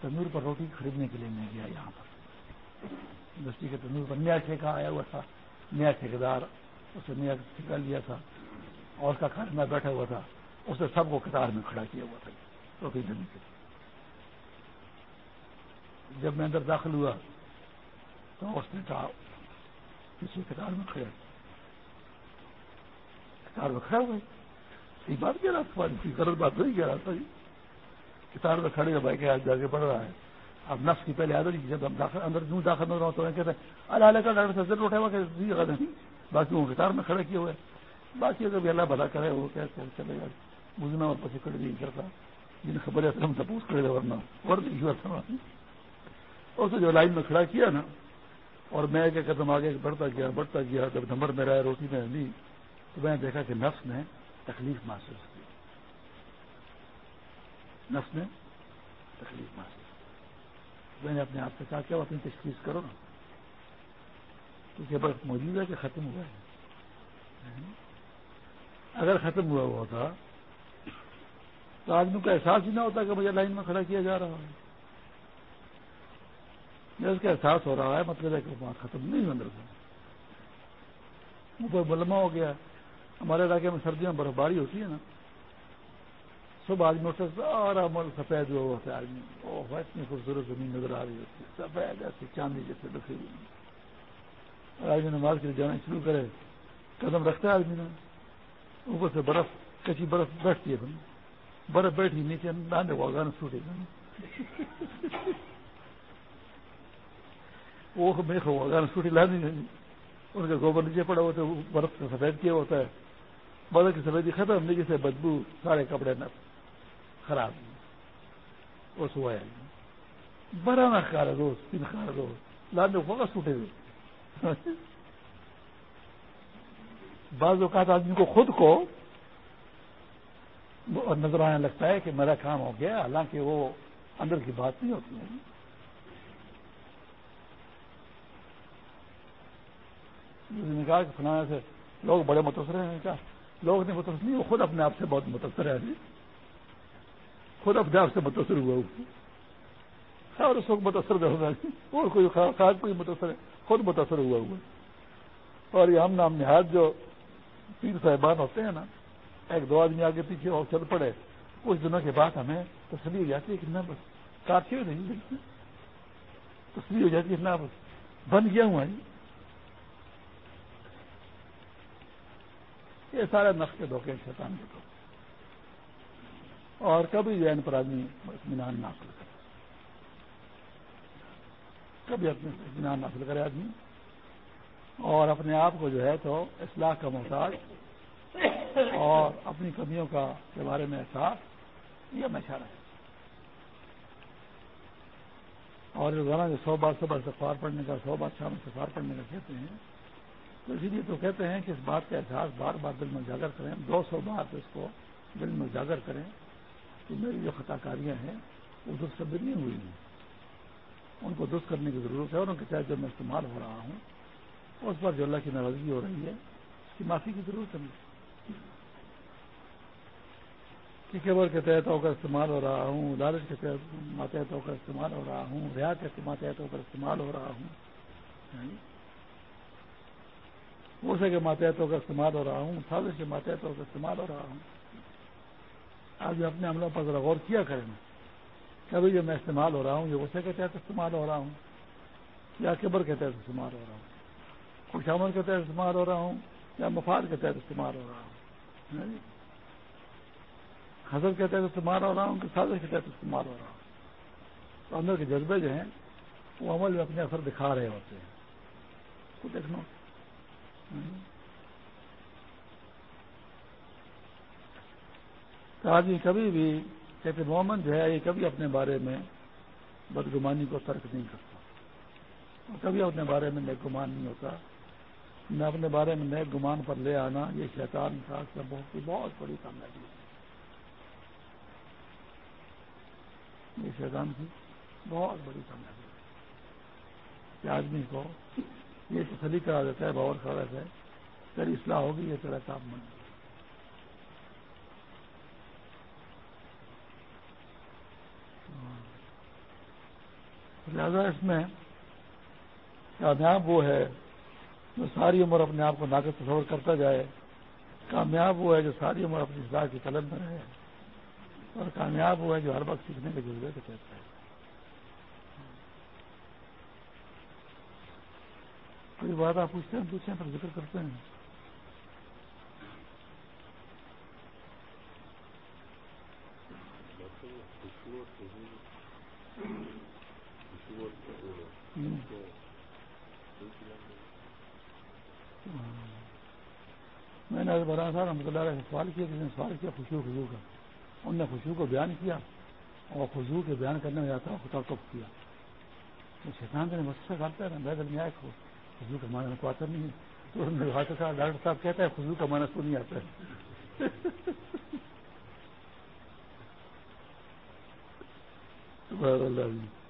تندور پر روٹی خریدنے کے لیے میں گیا یہاں پر۔ بستی کے تندور پر نیا ٹھیکہ آیا ہوا تھا، نیا ٹھیکیدار اسے نیا ٹھیکہ لیا تھا اور اس کا کھانا بیٹھا ہوا تھا، اس نے سب کو قطار میں کھڑا کیا ہوا تھا، روٹی دینے کے لیے۔ جب میں اندر داخل ہوا تو اس نے کہا کسی کتار میں کھڑے کتار میں کھڑا ہوئے یہ بات کہہ رہا تھا؟ غلط بات نہیں کہہ رہا تھا کتار میں کھڑے بھائی کے ہاتھ جا کے پڑھ رہا ہے۔ اب نفس کی پہلے عادت جب ہم داخل اندر جوں داخل ہو رہا تو کہتے ہیں، اللہ علیہ کا ڈاکٹر سے ضرور اٹھا ہوا کہ باقی وہ کتار میں کھڑے کیے ہوئے باقی اگر بھی اللہ بھلا کرے، وہ کہتے ہیں چلے گا۔ بجنا اور پسی کڑی نہیں کرتا جن خبریں ہم تپوس کرے گا ورنہ ورنہ اسے جو لائن میں کھڑا کیا نا، اور میں ایک قدم آگے بڑھتا گیا بڑھتا گیا، جب نمبر میں رہا روٹی میں لی تو میں نے دیکھا کہ نفس نے تکلیف محسوس کی۔ نفس نے تکلیف محسوس میں نے اپنے آپ سے کہا کیا اپنی تشخیص کرو نا۔ کیونکہ بس موجود ہے کہ ختم ہوا ہے۔ اگر ختم ہوا ہوا تھا تو آدمی کا احساس ہی نہ ہوتا کہ مجھے لائن میں کھڑا کیا جا رہا ہے۔ اس کا احساس ہو رہا ہے مطلب ہے کہ وہاں ختم نہیں اندر سے۔ اوپر بلما ہو گیا۔ ہمارے علاقے میں سردیوں میں برف باری ہوتی ہے نا۔ صبح آدمی اٹھتا سارا مل سفید ہوا ہوتا ہے آدمی وہ اتنی خوبصورت زمین نظر آ رہی ہوتی ہے۔ سفید ایسی چاندی جیسے دکھی ہوئی۔ آدمی نماز کے لیے جانا شروع کرے۔ قدم رکھتا ہے آدمی نے۔ اوپر سے برف، کچی برف بیٹھتی ہے۔ برف بیٹھی، نیچے ڈانڈے کو گانا سوٹے۔ گا وہ میں اگر سوٹی لا نہیں ان کا گوبر نیچے پڑا ہوتا ہے برف کا سفید کیا ہوتا ہے۔ برف کی سفیدی ختم، نیچے سے بدبو، سارے کپڑے نہ خراب وہ بڑا نہ کھا رہا روز تین کھا رہا روز لال ہوگا سوٹے ہوئے۔ بعض اوقات آدمی کو خود کو نظر آنے لگتا ہے کہ میرا کام ہو گیا، حالانکہ وہ اندر کی بات نہیں ہوتی ہے۔ نے کہا کہ فلاں سے، لوگ بڑے متاثر ہیں کہا لوگ نہیں متاثر، نہیں، وہ خود اپنے آپ سے بہت متاثر ہے جی خود اپنے آپ سے متاثر ہوا اور اس وقت متاثر ہوگا اور کوئی خاص کوئی متاثر ہے۔ خود متاثر ہوا ہوا اور یہ ہم نام نہاد جو پیر صاحبان ہوتے ہیں نا، ایک دو آدمی آگے پیچھے اور چل پڑے۔ کچھ دنوں کے بعد ہمیں تسلی ہو جاتی ہے کہ نہ بس۔ کافی نہیں تسلی ہو جاتی ہے نہ بس۔ بن گیا ہوں جی یہ سارے نقش کے دھوکے شیطان کے دھوکے۔ اور کبھی ذہن پر آدمی اطمینان حاصل کرے۔ کبھی اپنے اطمینان حاصل کرے آدمی۔ اور اپنے آپ کو جو ہے تو اصلاح کا محتاج اور اپنی کمیوں کا کے بارے میں احساس، یہ ہمیشہ رہے اور روزانہ جو سو بار صبح سفار پڑھنے کا، سو بار شام سفار پڑھنے کا کہتے ہیں، تو اسی لیے تو کہتے ہیں کہ اس بات کا احساس بار بار دل میں اجاگر کریں، دو سو بار اس کو دل میں اجاگر کریں۔ کہ میری جو خطا کاریاں ہیں، وہ درست ثبت نہیں ہوئی ہیں۔ ان کو درست کرنے کی ضرورت ہے اور ان کے تحت جو میں استعمال ہو رہا ہوں اس پر جو اللہ کی ناراضگی ہو رہی ہے، اس کی معافی کی ضرورت ہے۔ کہ کیبل کے تحت ہو کر استعمال ہو رہا ہوں، لالچ کے تحت ماتحت ہو کر استعمال ہو رہا ہوں ریاض کے ماتحت ہو کر استعمال ہو رہا ہوں۔ یعنی موسے کے ماتحتوں کا استعمال ہو رہا ہوں سازش کے ماتحتوں کا استعمال ہو رہا ہوں۔ آج اپنے عملوں پر ذرا غور کیا کریں۔ کبھی جو میں استعمال ہو رہا ہوں، یہ غصے کے تحت استعمال ہو رہا ہوں، یا کبر کے تحت استعمال ہو رہا ہوں، خوش عمل کے تحت استعمال ہو رہا ہوں، یا مفاد کے تحت استعمال ہو رہا ہوں؟ جی؟ حضرت کے تحت استعمال ہو رہا ہوں کہ سازش کے تحت استعمال ہو رہا ہوں؟ تو اندر کے جذبے جو ہیں، وہ عمل میں اپنے اثر دکھا رہے ہوتے ہیں۔ تو دیکھنا۔ آدمی کبھی بھی کہتے مومن جو ہے، یہ کبھی اپنے بارے میں بدگمانی کو ترک نہیں کرتا۔ اور کبھی اپنے بارے میں نیک گمان نہیں ہوتا۔ میں اپنے بارے میں نیک گمان پر لے آنا، یہ شیطان کا بہت ہی بہت بڑی کامیابی ہے۔ یہ شیطان کی بہت بڑی کامیابی ہے۔ کہ آدمی کو یہ تسلی کرا دیتا ہے، باور کرا دیتا ہے، تیری اصلاح ہوگی، یہ تیرا کام بن لہذا اس میں کامیاب وہ ہے جو ساری عمر اپنے آپ کو ناقد تصور کرتا جائے، کامیاب وہ ہے جو ساری عمر اپنی اصلاح کی طلب میں رہے اور کامیاب وہ ہے جو ہر وقت سیکھنے کے جذبے سے کہتا ہے۔ کوئی بات آپ پوچھتے ہیں پوچھیں پر ذکر کرتے ہیں۔ میں نے بڑا سا رحمۃ اللہ علیہ سوال کیا کسی نے سوال کیا خوشی خوشبو کا۔ ان نے خوشبو کو بیان کیا اور خوشبو کے بیان کرنے میں جاتا خطا کب کیا؟ شیطان نے مجھ سے کرتا ہے نا میں میں آئے خوشبو کا معنی کو آتا نہیں ہے۔ تو انہوں نے کہا ڈاکٹر صاحب کہتا ہے خوشبو کا معنی کو نہیں آتا ہے۔ [laughs] اللہ۔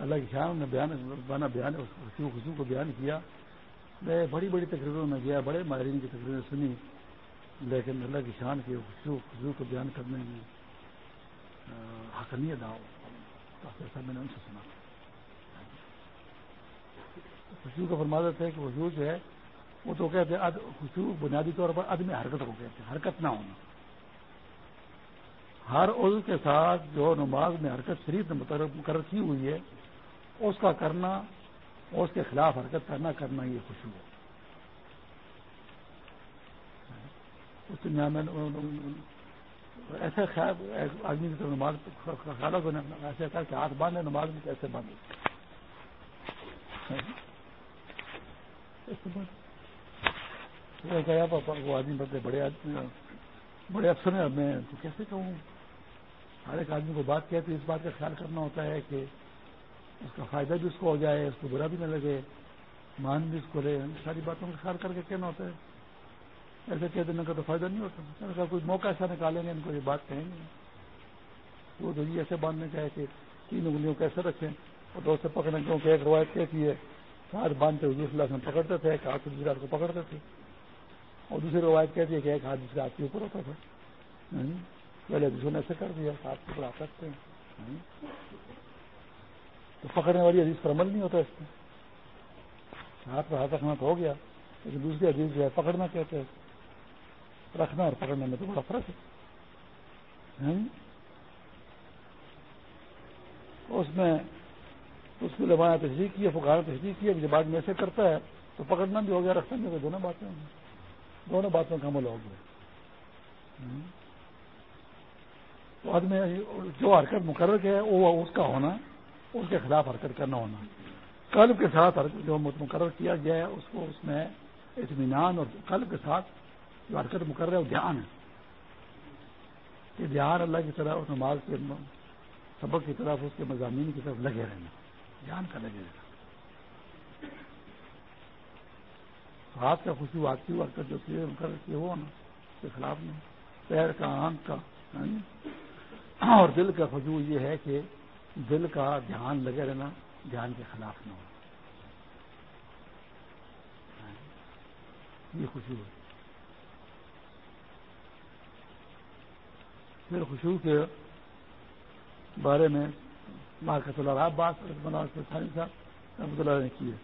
اللہ کی شام نے بیان بانا بیان خوشبو کو بیان کیا۔ میں بڑی بڑی تقریروں میں گیا، بڑے ماہرین کی تقریریں سنی، لیکن اللہ کی شان کی خوشبو خوشبو کو بیان کرنے میں حق نہیں ادا ایسا میں نے ان سے سنا۔ خوشبو کا فرما دیتے کہ خوشبو جو ہے، وہ تو کہتے ہیں خوشبو بنیادی طور پر عدم حرکت کو کہتے ہیں، حرکت نہ ہونا۔ ہر عضو کے ساتھ جو نماز میں حرکت شریف مقرر کی ہوئی ہے اس کا کرنا اور اس کے خلاف حرکت کرنا کرنا یہ خوشبو ہے۔ اس دنیا میں ایسے آدمی کی طرف نماز خیال ایسے تھا کہ ہاتھ باندھے، نماز میں کیسے باندھے؟ وہ آدمی بڑے بڑے آدمی بڑے افسر ہیں، میں تو کیسے کہوں؟ ہر ایک آدمی کو بات کہتے اس بات کا خیال کرنا ہوتا ہے کہ اس کا فائدہ بھی اس کو ہو جائے، اس کو برا بھی نہ لگے مان بھی اس کو لے ساری باتوں کا خیال کر کے کہنا ہوتا ہے۔ ایسے کہہ دینے کا تو فائدہ نہیں ہوتا۔ کوئی موقع ایسا نکالیں گے ان کو یہ بات کہیں گے۔ وہ تو یہ ایسے باندھنے کا ہے کہ تین انگلیوں کیسے رکھیں اور دو سے پکڑنے کیونکہ ایک روایت کہتی ہے، ہاتھ باندھتے حضور صلی اللہ میں پکڑتے تھے، ایک ہاتھ دوسرے ہاتھ کو پکڑتے تھے۔ اور دوسری روایت کہتی ہے کہ ایک ہاتھ دوسرے ہاتھ کے اوپر ہوتا تھا۔ پہلے دوسرے نے ایسے کر دیا، ہاتھ کے اوپر آپ سکتے ہیں۔ تو پکڑنے والی حدیث پر عمل نہیں ہوتا اس میں ہاتھ پر ہاتھ رکھنا تو ہو گیا، لیکن دوسری حدیث جو ہے، پکڑنا کہتے ہیں رکھنا اور پکڑنے میں تو بڑا فرق ہے۔ ہاں جی؟ اس میں اس کی لمایا تشریح کی ہے فکار تشریح کی ہے جب آدمی ایسے کرتا ہے تو پکڑنا بھی ہو گیا، رکھنا بھی ہو گیا، دونوں باتیں دونوں باتوں کا عمل ہو گیا۔ ہاں جی؟ تو آدمی جو حرکت مقرر ہے، وہ اس کا ہونا اس کے خلاف حرکت کرنا ہونا۔ قلب کے ساتھ جو مقرر کیا گیا ہے، اس کو اس میں اطمینان اور قلب کے ساتھ جو حرکت مقرر ہے، وہ دھیان ہے۔ کہ دھیان اللہ کی طرف، اس نماز کے سبق کی طرف، اس کے مضامین کی طرف لگے رہنا۔ دھیان کا لگے رہنا۔ ہاتھ کا خوشبو آتی حرکت جو چیزیں مقرر کی وہ نا اس کے خلاف نہیں۔ پیر کا آنکھ کا ہاں جی، اور دل کا خوشبو یہ ہے کہ دل کا دھیان لگے رہنا، دھیان کے خلاف نہ ہو یہ خوشبو ہے۔ پھر خوشبو کے بارے میں مارکت اللہ بات صاحب اللہ نے کی ہے۔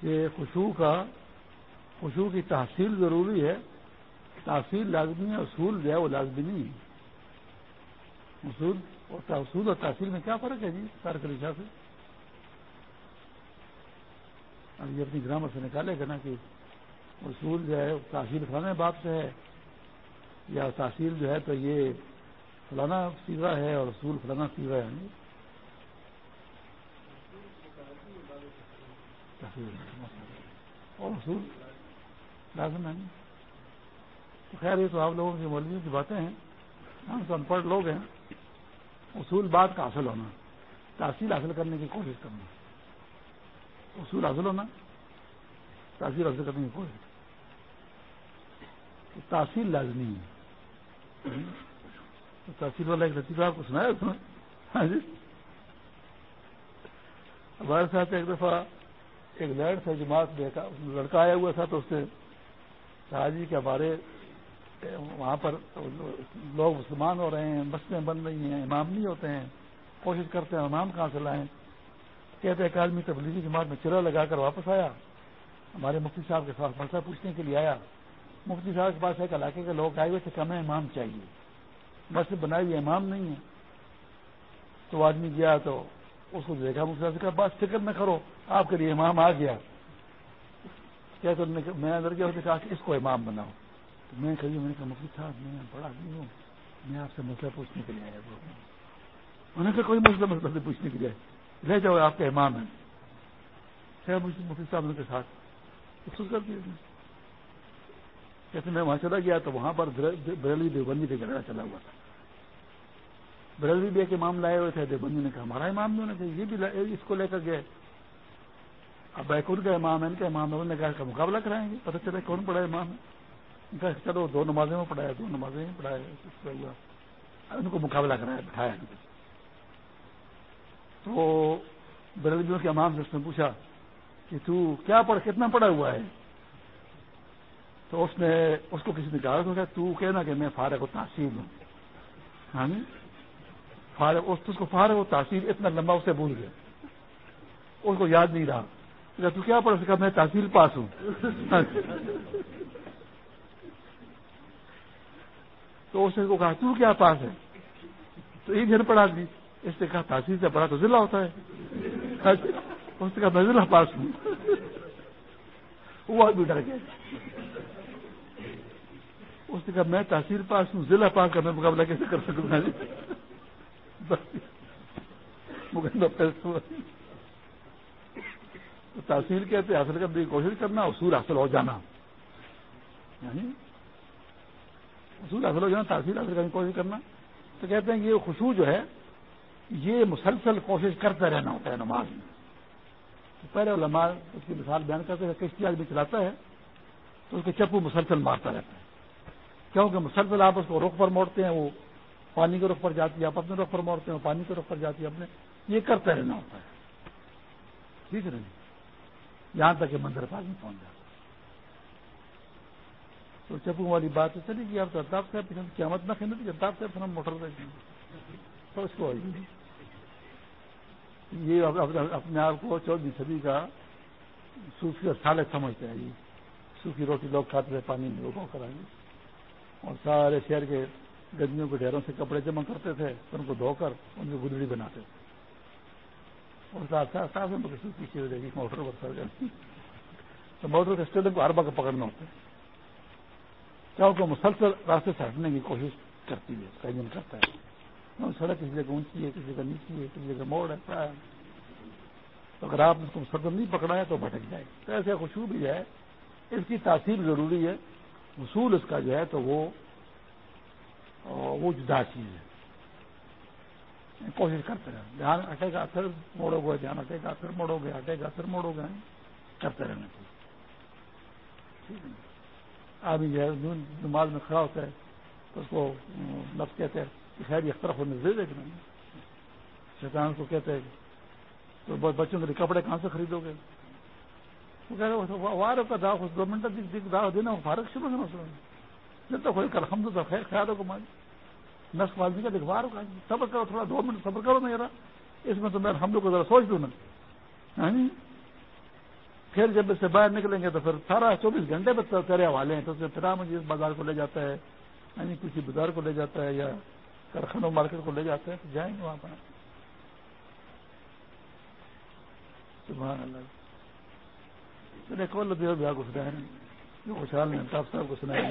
کہ خوشبو کا، خوشبو کی تحصیل ضروری ہے، تحصیل لازمی ہے، اصول جو ہے وہ لازمی نہیں ہے۔ اصول اور اصول اور تحصیل میں کیا فرق ہے جی؟ سار کلیشا سے؟ اب یہ اپنی گرامر سے نکالے گا نا کہ اصول جو ہے تحصیل فلانے باپ سے ہے یا تحصیل جو ہے تو یہ فلانا سیوا ہے اور اصول فلانا سیوا ہے۔ اور اصول لازم ہے۔ تو خیر، یہ تو آپ لوگوں کی مولویوں کی باتیں ہیں۔ ہم تو ان پڑھ لوگ ہیں۔ اصول بات کا حاصل ہونا، تحصیل حاصل کرنے کی کوشش کرنا۔ اصول حاصل ہونا، تحصیل حاصل کرنے کی کوشش۔ تاثیر لازمی ہے۔ تاثیر والا ایک لطیفہ آپ کو سنایا اس ہاں جی۔ ہمارے ساتھ ایک دفعہ ایک لائٹ تھا جماعت دیکھا لڑکا آیا ہوا تھا تو اس نے کہا جی کہ ہمارے وہاں پر لوگ مسلمان ہو رہے ہیں بسیں بن رہی ہیں، امام نہیں ہوتے ہیں، کوشش کرتے ہیں امام کہاں سے لائیں؟ کہتے ایک آدمی تبلیغی جماعت میں چرا لگا کر واپس آیا۔ ہمارے مفتی صاحب کے ساتھ مسئلہ پوچھنے کے لیے آیا۔ مفتی صاحب کے پاس ایک علاقے کے لوگ آئے ہوئے تھے کم ہے امام چاہیے۔ بس بنائے ہوئے امام نہیں ہے۔ تو آدمی گیا تو اس کو دیکھا، مفتی صاحب سے کہا، بس فکر نہ کرو، آپ کے لیے امام آ گیا۔ کیا تو میں اندر گیا کہا کہ اس کو امام بناؤ۔ تو میں کہی جی، میں نے کہا مفتی صاحب، میں بڑا آدمی ہوں۔ میں آپ سے مسئلہ پوچھنے کے لیے آیا انہوں نے کہا کوئی مسئلہ مسئلہ سے پوچھنے کے لیے۔ رہ جاؤ، آپ کے امام ہیں۔ خیر مفتی صاحب کے ساتھ کر دیا۔ کہتے میں وہاں چلا گیا تو وہاں پر بریلوی دیوبندی کا جھگڑا چلا ہوا تھا۔ بریلوی بھی ایک امام لائے ہوئے تھے، دیوبندی نے کہا ہمارا امام بھی ہونا چاہیے یہ بھی اس کو لے کر گئے۔ اب بیکور کا امام ہے، ان کا امام نے کہا مقابلہ کرائیں گے، پتہ چلے کون پڑا امام ہے۔ چلو دو نمازیں میں پڑھایا، دو نمازیں میں پڑھایا ان کو مقابلہ کرایا، بٹھایا۔ تو بریلویوں کے امام سے اس نے پوچھا کہ تو کیا پڑھ، کتنا پڑھا ہوا ہے؟ تو اس نے، اس کو کسی نے کہا، تو تو کہنا کہ میں فارغ و تاثیر ہوں۔ ہاں جی؟ فارغ، اس کو فارغ و تاثیر اتنا لمبا اسے بھول گیا۔ اس کو یاد نہیں رہا۔ تو کیا پڑھ سکا میں تحصیل پاس ہوں۔ ہاں جی۔ تو اس نے کو کہا، تو کیا پاس ہے؟ تو یہ گھر پڑھا دی اس نے کہا، تحصیل سے پڑھا تو ضلع ہوتا ہے. اس نے کہا، میں ضلع پاس ہوں. وہ بھی ڈر گیا۔ اس نے کہا، میں تحصیل پاس ہوں، ضلع پاس کا میں مقابلہ کیسے کر سکوں گا تحصیل کہتے، حاصل کرنے کی کوشش کرنا، اصول حاصل ہو جانا۔ یعنی یعنی اصول حاصل ہو جانا تحصیل حاصل کرنے کی کوشش کرنا۔ تو کہتے ہیں کہ یہ خوشبو جو ہے، یہ مسلسل کوشش کرتے رہنا ہوتا ہے نماز میں۔ پہلے علماء اس کی مثال بیان کرتے ہیں، کشتی آدمی چلاتا ہے تو اس کے چپو مسلسل مارتا رہتا ہے۔ کیونکہ مسلسل آپ اس کو رخ پر موڑتے ہیں، وہ پانی کے رخ پر جاتی ہے، آپ اپنے رخ پر موڑتے ہیں پانی کے رخ پر جاتی ہے، اپنے۔ یہ کرتے رہنا ہوتا ہے۔ ٹھیک ہے نا جی؟ یہاں تک کہ مندر پاس میں پہنچ جاتا تو چپو والی بات تو چلی گئی آپ تو الطاف صاحب قیامت نہ خدمت الطاف صاحب ہم موٹر دیں تو اس کو یہ اپنے آپ کو چودہ صدی کا سوکھی اور سالے سمجھتے ہیں۔ جی سوکھی روٹی لوگ کھاتے تھے، پانی میں وہ کرائیں گے اور سارے شہر کے گدیوں کے ڈھیروں سے کپڑے جمع کرتے تھے ان کو دھو کر ان کی گدڑی بناتے تھے۔ اور ساتھ ساتھ ساتھ موٹر پر سر جاتی۔ تو موٹر کے اسٹیڈیم کو ہر بار پکڑنا ہوتا ہے۔ چاہو کو مسلسل راستے سے ہٹنے کی کوشش کرتی ہے تعین کرتا ہے سڑک کسی جگہ اونچی ہے کسی جگہ نیچی ہے کسی جگہ موڑ ہے تو اگر آپ اس کو مسلسل نہیں پکڑا ہے تو بھٹک جائے تو ایسے خوشبو بھی ہے اس کی تاثیر ضروری ہے اصول اس کا جو ہے تو وہ وہ جدا چیز ہے کوشش کرتے رہے دھیان ہٹے گا پھر موڑو گے دھیان ہٹے گا پھر موڑو گے ہٹے گا پھر موڑو گے کرتے رہنا چاہیے آدمی جو ہے نماز میں کھڑا ہوتا ہے، تو اس کو لفظ کہتے ہیں کہ خیر یہ طرف ہونے دے دے کہ نہیں شیطان کو کہتے ہیں تو بچوں کے لیے کپڑے کہاں سے خریدو گے؟ وار کا داغ دو منٹ داغ دینا فارغ شروع ہونا جب تک کوئی کرم تو خیر خیال جی۔ کو ماری نس والدی کا دکھوار ہوگا صبر کرو، تھوڑا دو منٹ صبر کرو نا اس میں تو میں ہم لوگ کو ذرا سوچ دوں نا۔ ہاں جی؟ پھر جب اس سے باہر نکلیں گے تو پھر سارا چوبیس گھنٹے پہ تیرے حوالے ہیں تو اس پھر مجھے اس بازار کو لے جاتا ہے یعنی کسی بازار کو لے جاتا ہے یا کارخانوں، مارکیٹ کو لے جاتے ہیں تو جائیں گے وہاں پر۔ سبحان اللہ۔ بھی کو سنایا جو خوشحال نے الطاف صاحب کو سنایا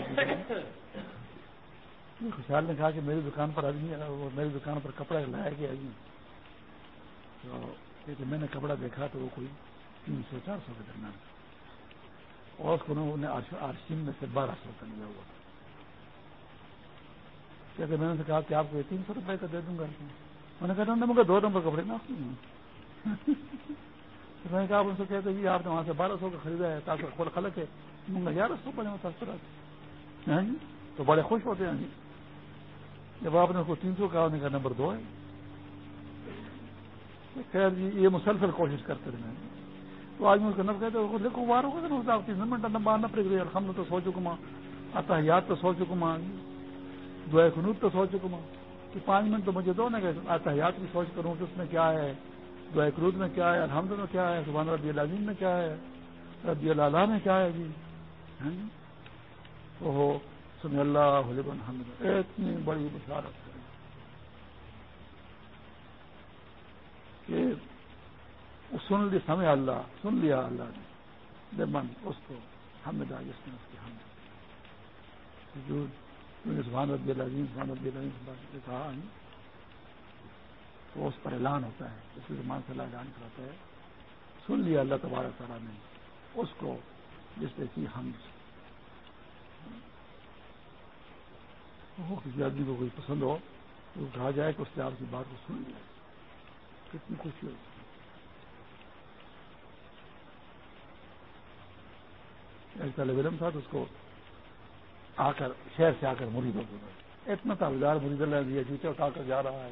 خوشحال نے کہا کہ میری دکان پر آدمی وہ میری دکان پر کپڑا لایا گیا جی تو میں نے کپڑا دیکھا تو وہ کوئی تین سو چار سو کے درمیان اور اس کو انہوں نے آرشین میں سے بارہ سو کا لیا ہوا۔ تھا کہتے میں نے کہا کہ آپ کو تین سو روپئے کا دے دوں گا۔ میں نے کہا مجھے دو نمبر کپڑے نا میں نے کہا، آپ ان سے کہتے جی آپ نے وہاں سے بارہ سو کا خریدا ہے تاکہ خود خلق ہے۔ گیارہ سو پڑے ہاں جی، تو بڑے خوش ہوتے ہیں۔ ہاں جی۔ جب آپ نے اس کو تین سو کہا کا نمبر دو ہے۔ خیر جی یہ مسلسل کوشش کرتے رہے تو آج میں اس کا نمبر کہتے دیکھو بار ہوگا تین منٹ نمبر نہ پڑے گی ہم نے تو سو چکا آتا یاد تو سو چکا دعائے خنوط تو سو چکا کہ پانچ منٹ تو مجھے دو نا کہ آتا کی سوچ کروں کہ اس میں کیا ہے۔ دعائے کرود میں کیا ہے، الحمد میں کیا ہے، سبحان ربی العظیم میں کیا ہے، ربی اللہ میں کیا ہے جی۔ ہاں جی؟ وہ سمی اللہ حمد اتنی بڑی بشارت۔ ہے کہ سن لی سمے اللہ، سن لیا اللہ نے۔ بے من، اس کو حمد آئی اس نے اس کی حمد جو سبحان ربی العظیم، سبحان ربی العظیم کہا تو اس پر اعلان ہوتا ہے اس کی زمان سے اللہ اعلان کراتا ہے۔ سن لیا اللہ تبارک تعالیٰ نے، اس کو جس پہ کی ہم۔ ہو کسی آدمی کو کوئی پسند ہو، تو کہا جائے کہ اس سے آپ کی بات کو سن لیا۔ کتنی خوشی ہوتی ایک طالب علم تھا تو اس کو آ کر، شہر سے آ کر مرید ہو اتنا تابدار مرید اللہ دیا، جوتے اٹھا کر جا رہا ہے۔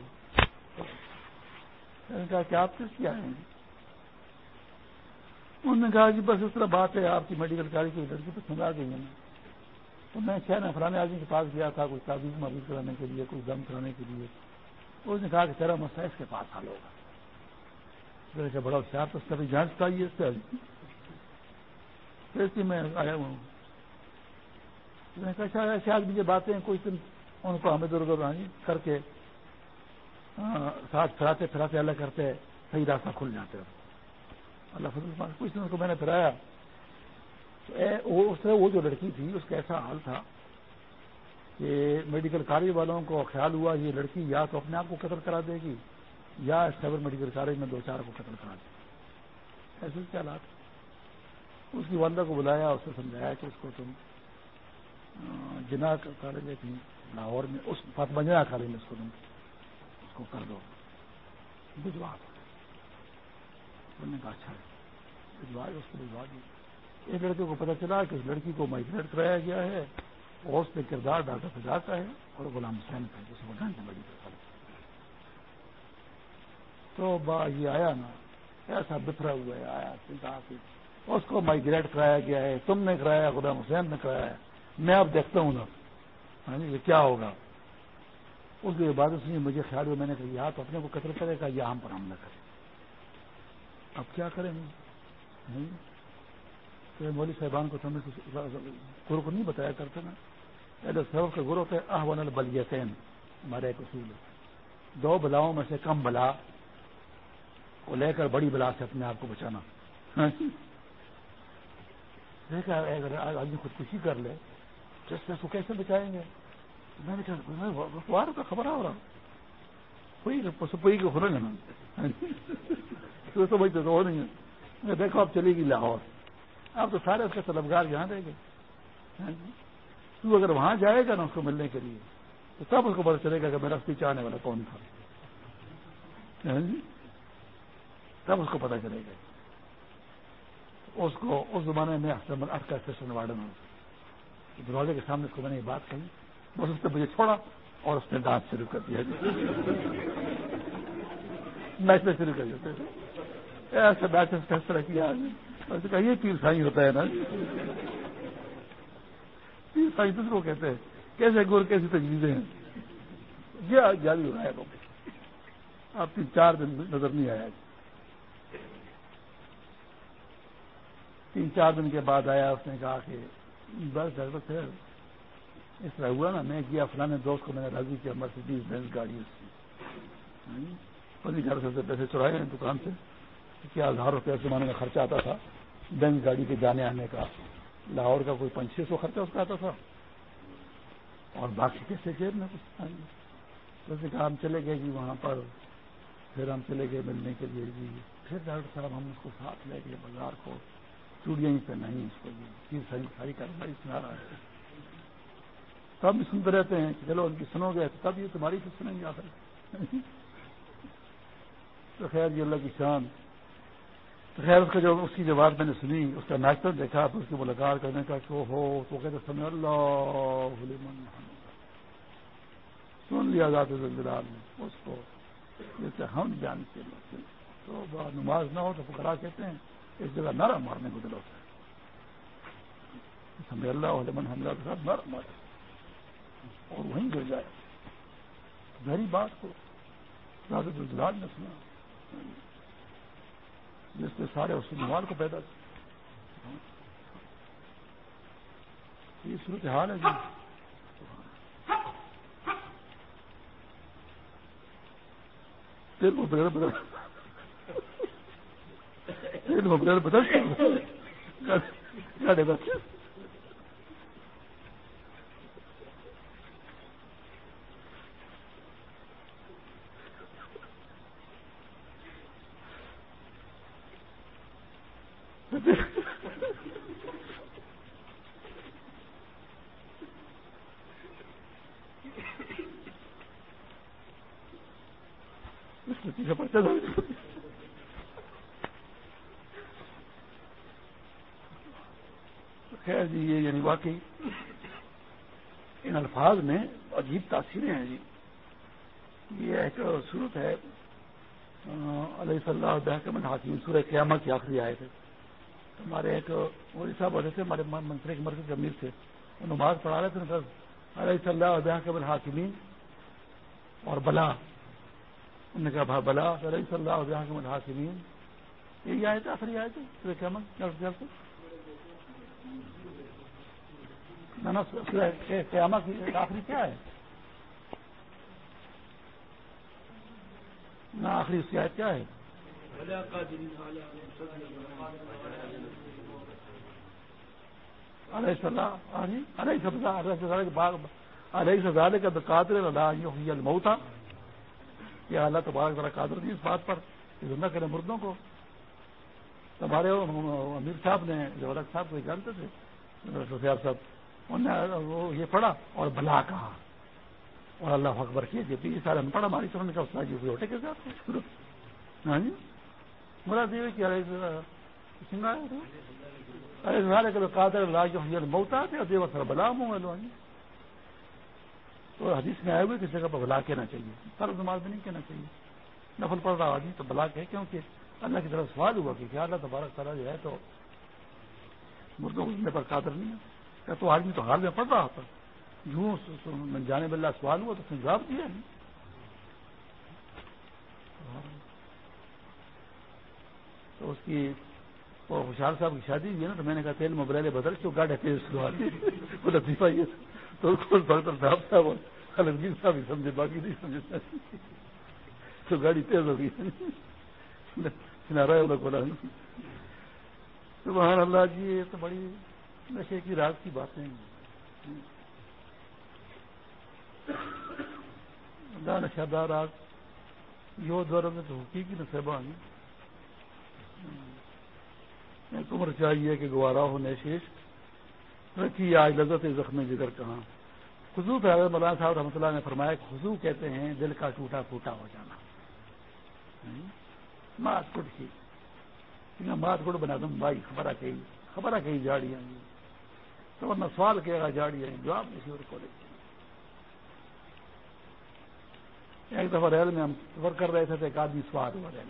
میں نے کہا کہ آپ کس کیا ہیں؟ انہوں نے کہا کہ بس اس طرح بات ہے، آپ کی میڈیکل کالج کی لڑکی پسند آ گئی ہے تو میں شہر میں فلانے آدمی کے پاس گیا تھا کوئی تعبیر معبوض کرانے کے لیے کوئی دم کرانے کے لیے۔ اس نے کہا کہ تیرا مسئلہ اس کے پاس حل ہوگا۔ بڑا ہوشیار تو اس کا بھی جانچ چاہیے اس سے میں آیا ہوں۔ میں نے کہا، شاید بھی یہ باتیں کوئی دن ان کو ہمیں ادھر کر کے ساتھ پھراتے پھراتے الگ کرتے صحیح راستہ کھل جاتے اللہ فضل کچھ دن کو میں نے پھرایا۔ اس طرح وہ جو لڑکی تھی، اس کا ایسا حال تھا کہ میڈیکل کالج والوں کو خیال ہوا، یہ لڑکی یا تو اپنے آپ کو قتل کرا دے گی، یا سیور میڈیکل کالج میں دو چار کو قتل کرا دے گی۔ ایسے کیا حالات؟ اس کی والدہ کو بلایا اس نے سمجھایا کہ اس کو تم جنا کالج ہے لاہور میں، اس فاطمہ جنا کالج میں اس کو تم، اس کو کر دو۔ بھجوا نے کہا اچھا بھجوا اس کو بھجوا دی ایک لڑکے کو پتا چلا کہ اس لڑکی کو مائگریٹ کرایا گیا ہے، اور اس میں کردار ڈاکٹر فضا کا ہے، اور غلام حسین کا ہے، جسے وہ گھنٹے بڑی کر تو با، یہ آیا نا، ایسا بترا ہوا ہے، آیا کہ اس کو مائگریٹ کرایا گیا ہے، تم نے کرایا غلام حسین نے کرایا ہے۔ میں اب دیکھتا ہوں نا۔ ہاں جی، یہ کیا ہوگا؟ اس کے بعد اس نے مجھے خیال ہوا، میں نے کہا یا تو اپنے کو قتل کرے گا یا ہم پر حملہ کرے اب کیا کریں گے ہاں جی۔ مولوی صاحبان کو سمجھ گرو کو نہیں بتایا کرتے نا۔ سبب کا گرو ہے، احوان البلیتین، ہمارے ایک اصول ہے۔ دو بلاؤں میں سے کم بلا، کو لے کر بڑی بلا سے اپنے آپ کو بچانا۔ ہاں جی۔ ہاں جی۔ اگر آدمی خودکشی کر لے، تو اس کو کیسے بچائیں گے؟ میں نے کہا کا خبر ہو رہا کوئی کو خبر ہے نا سمجھتے تو وہ نہیں ہے۔ دیکھو اب چلے گی لاہور۔ اب تو سارے اس کے طلبگار یہاں رہ گئے۔ ہاں جی۔ تو اگر وہاں جائے گا نا اس کو ملنے کے لیے، تو تب اس کو پتا چلے گا کہ میرا اسپیچ آنے والا کون تھا۔ ہاں جی۔ تب اس کو پتا چلے گا۔ اس کو اس زمانے میں اسٹیشن وارڈن دروازے کے سامنے اس کو میں نے یہ بات کہی، بس اس نے مجھے چھوڑا اور اس نے ڈانس شروع کر دیا۔ میچ میں شروع کر دیا ایسے میچ فیصلہ کیا کہا، یہ پیر سائی ہوتا ہے نا جی۔ پیر سائی کس کو کہتے ہیں؟ کیسے گور، کیسی تجویزیں ہیں؟ یہ جاری ہو رہا ہے آپ تین چار دن نظر نہیں آیا۔ تین چار دن کے بعد آیا، اس نے کہا کہ بس ڈاکٹر پھر اس طرح ہوا نا، میں کیا فلانے دوست کو میں نے راضی کیا، مرسیڈیز بینس گاڑی اس کی۔ ہاں جی؟ پندرہ گھر سے پیسے چڑھائے ہیں دکان سے۔ کیا ہزار روپے زمانے میں خرچہ آتا تھا؟ بینک گاڑی کے جانے آنے کا۔ لاہور کا کوئی پانچ چھ سو خرچہ اس کا آتا تھا۔ اور باقی پیسے جیب میں کچھ۔ ہاں جیسے کہ ہم چلے گئے جی وہاں پر۔ پھر ہم چلے گئے ملنے کے لیے جی۔ پھر ڈاکٹر صاحب، ہم اس کو ساتھ لے گئے بازار کو۔ چوڑیاں پہ نہیں اس کو جی ساری کاروباری سنا رہا ہے۔ تب بھی سنتے رہتے ہیں کہ چلو ان کی سنو گے تب یہ تمہاری تو سنیں گے آخر۔ [laughs] تو خیر جی اللہ کی شان۔ تو خیر، اس کا جو اس کی جو بات میں نے سنی، اس کا نیچرل دیکھا، تو اس کی ملاقات کرنے کا شو ہو تو کہتے سمے اللہ سن لیا جاتے اس کو۔ جیسے ہم جانتے تو نماز نہ ہو تو فکرا کہتے ہیں اس جگہ نرم مارنے کو دل ہوتا ہے۔ سمے اللہ علمن حملہ کے ساتھ نرم مارے۔ اور وہیں گر جائے۔ گہری بات کو زیادہ گجرات نے سنا۔ جس نے سارے اس نوال کو پیدا کیا۔ یہ صورت حال ہے جی۔ دل کو بدل بدل بتا کو بدل بدل بچے اس نتیجے پر چل خیر جی یہ یعنی واقعی ان الفاظ میں عجیب تاثیریں ہیں جی۔ یہ ایک صورت ہے علیہ صلی اللہ علیہ حاکم سورہ قیامہ کی آخری آئے تھے ہمارے ایک موری صاحب ہوتے تھے، ہمارے منصرے کے مرکز کے امیر تھے۔ وہ نماز پڑھا رہے تھے علیہ صلی اللہ علیہ کے حاکمین اور بلا۔ انہوں نے کہا بلا، علیہ صلی اللہ علیہ حاکمین یہی آئے تھے آخری آئے تھے سورہ قیامت قیامہ کی آخری کیا ہے نہ آخری اس کی آیت کیا ہے علیہ السلام علیہ سزالے کا قادر الموتا کیا اللہ تبارک ذرا قادر دی اس بات پر زندہ کرے مردوں کو ہمارے امیر صاحب نے جو صاحب کو جانتے تھے صاحب انہوں نے وہ یہ پڑھا اور بلا کہا۔ اور اللہ اکبر کیے جی پیچھے سارے پڑھا، ہماری سمجھ کا استاد جی ہوٹے کے ساتھ۔ ہاں جی؟ مرا دیوی کی ارے سارے کے قادر لاج موتا تھے اور دیو سر بلا ہوں لو تو حدیث میں آئے ہوئے کسی جگہ پر بلا کہنا چاہیے۔ سر نماز میں نہیں کہنا چاہیے۔ نفل پڑھ رہا آدمی تو بلا کہ کیونکہ اللہ کی طرف سوال ہوا کہ کیا اللہ تبارک تعالیٰ جو ہے تو مردوں کو پر قادر نہیں ہے۔ کہ تو آدمی تو حال میں پڑھ رہا تھا یوں جانے بلّہ سوال ہوا تو اس نے جواب دیا۔ نہیں تو اس کی وہ خوشحال صاحب کی شادی ہوئی نا تو میں نے کہا تیل موبائل بدل کے گاڑی تیز سوال وہ لطیفہ یہ تو ڈاکٹر صاحب صاحب اور علمگیر صاحب ہی سمجھے، باقی نہیں سمجھے۔ تو گاڑی تیز ہو گئی۔ کنارا بولا۔ سبحان اللہ جی یہ تو بڑی نشے کی رات کی باتیں نشہ دار آگ یو دوروں میں تو حقیقی نصیبہ تمر چاہیے کہ گوارا ہو نیشیش رکھی آج لذت زخم جگر کہاں۔ خزو پہ مولانا صاحب رحمۃ اللہ نے فرمایا کہ خزو کہتے ہیں، دل کا ٹوٹا پھوٹا ہو جانا۔ مات گٹ کی۔ مات گڑ بنا دوں، بھائی خبر آ گئی خبر آ گئی جاڑیاں تو ورنہ سوال کہے گا جاڑی آئی جواب کسی اور کو ایک دفعہ ریل میں ہم سفر کر رہے تھے تو ایک آدمی سوار ہوا ریل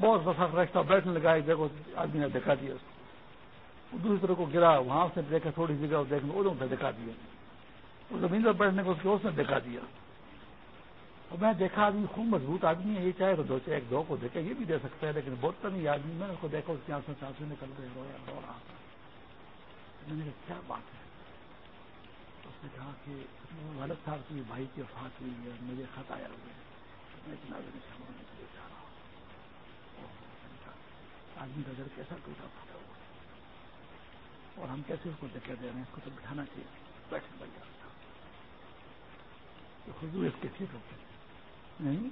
بہت بسا رشتہ، بیٹھنے لگا، ایک دیکھو آدمی نے دیکھا دیا اس کو۔ دوسری طرح کو گرا، وہاں سے دیکھا، تھوڑی جگہ دیکھنے، ادھر سے دکھا دیا۔ وہ زمین پر بیٹھنے کو اس نے دکھا دیا۔ اور میں دیکھا، آدمی خوب مضبوط آدمی ہے، یہ چاہے تو دو ایک دو کو دیکھے، یہ بھی دے سکتا ہے، لیکن بہت نہیں آدمی، میں نے اس کو دیکھا، اس کے آنسو چانسو نکل رہے، رویا دو رہا میں نے کہا کیا بات ہے؟ اس نے کہا کہ والد صاحب کی بھائی کی وفات ہوئی ہے، مجھے خط آیا ہوئے میں اتنا بھی نہیں ہونے کے لیے چاہ رہا ہوں۔ آدمی کا گھر کیسا ٹوٹا پھوٹا ہوا۔ اور ہم کیسے اس کو دیکھے دے رہے ہیں؟ اس کو تو بٹھانا چاہیے۔ بیٹھنے لگ جاتا تو خود اس کے ٹھیک ہوتے نہیں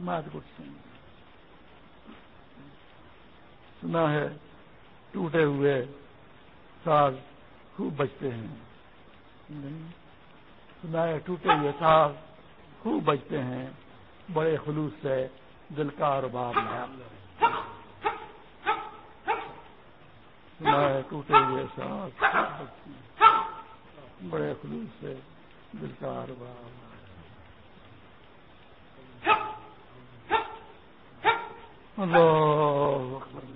مات کچھ سنا ہے، ٹوٹے ہوئے۔ ساز خوب بچتے ہیں۔ سنائے ٹوٹے ہوئے ساز خوب بچتے ہیں۔ بڑے خلوص سے دل کا اور باب سنائے ٹوٹے ہوئے ساز بڑے خلوص سے دل کا اور باب اللہ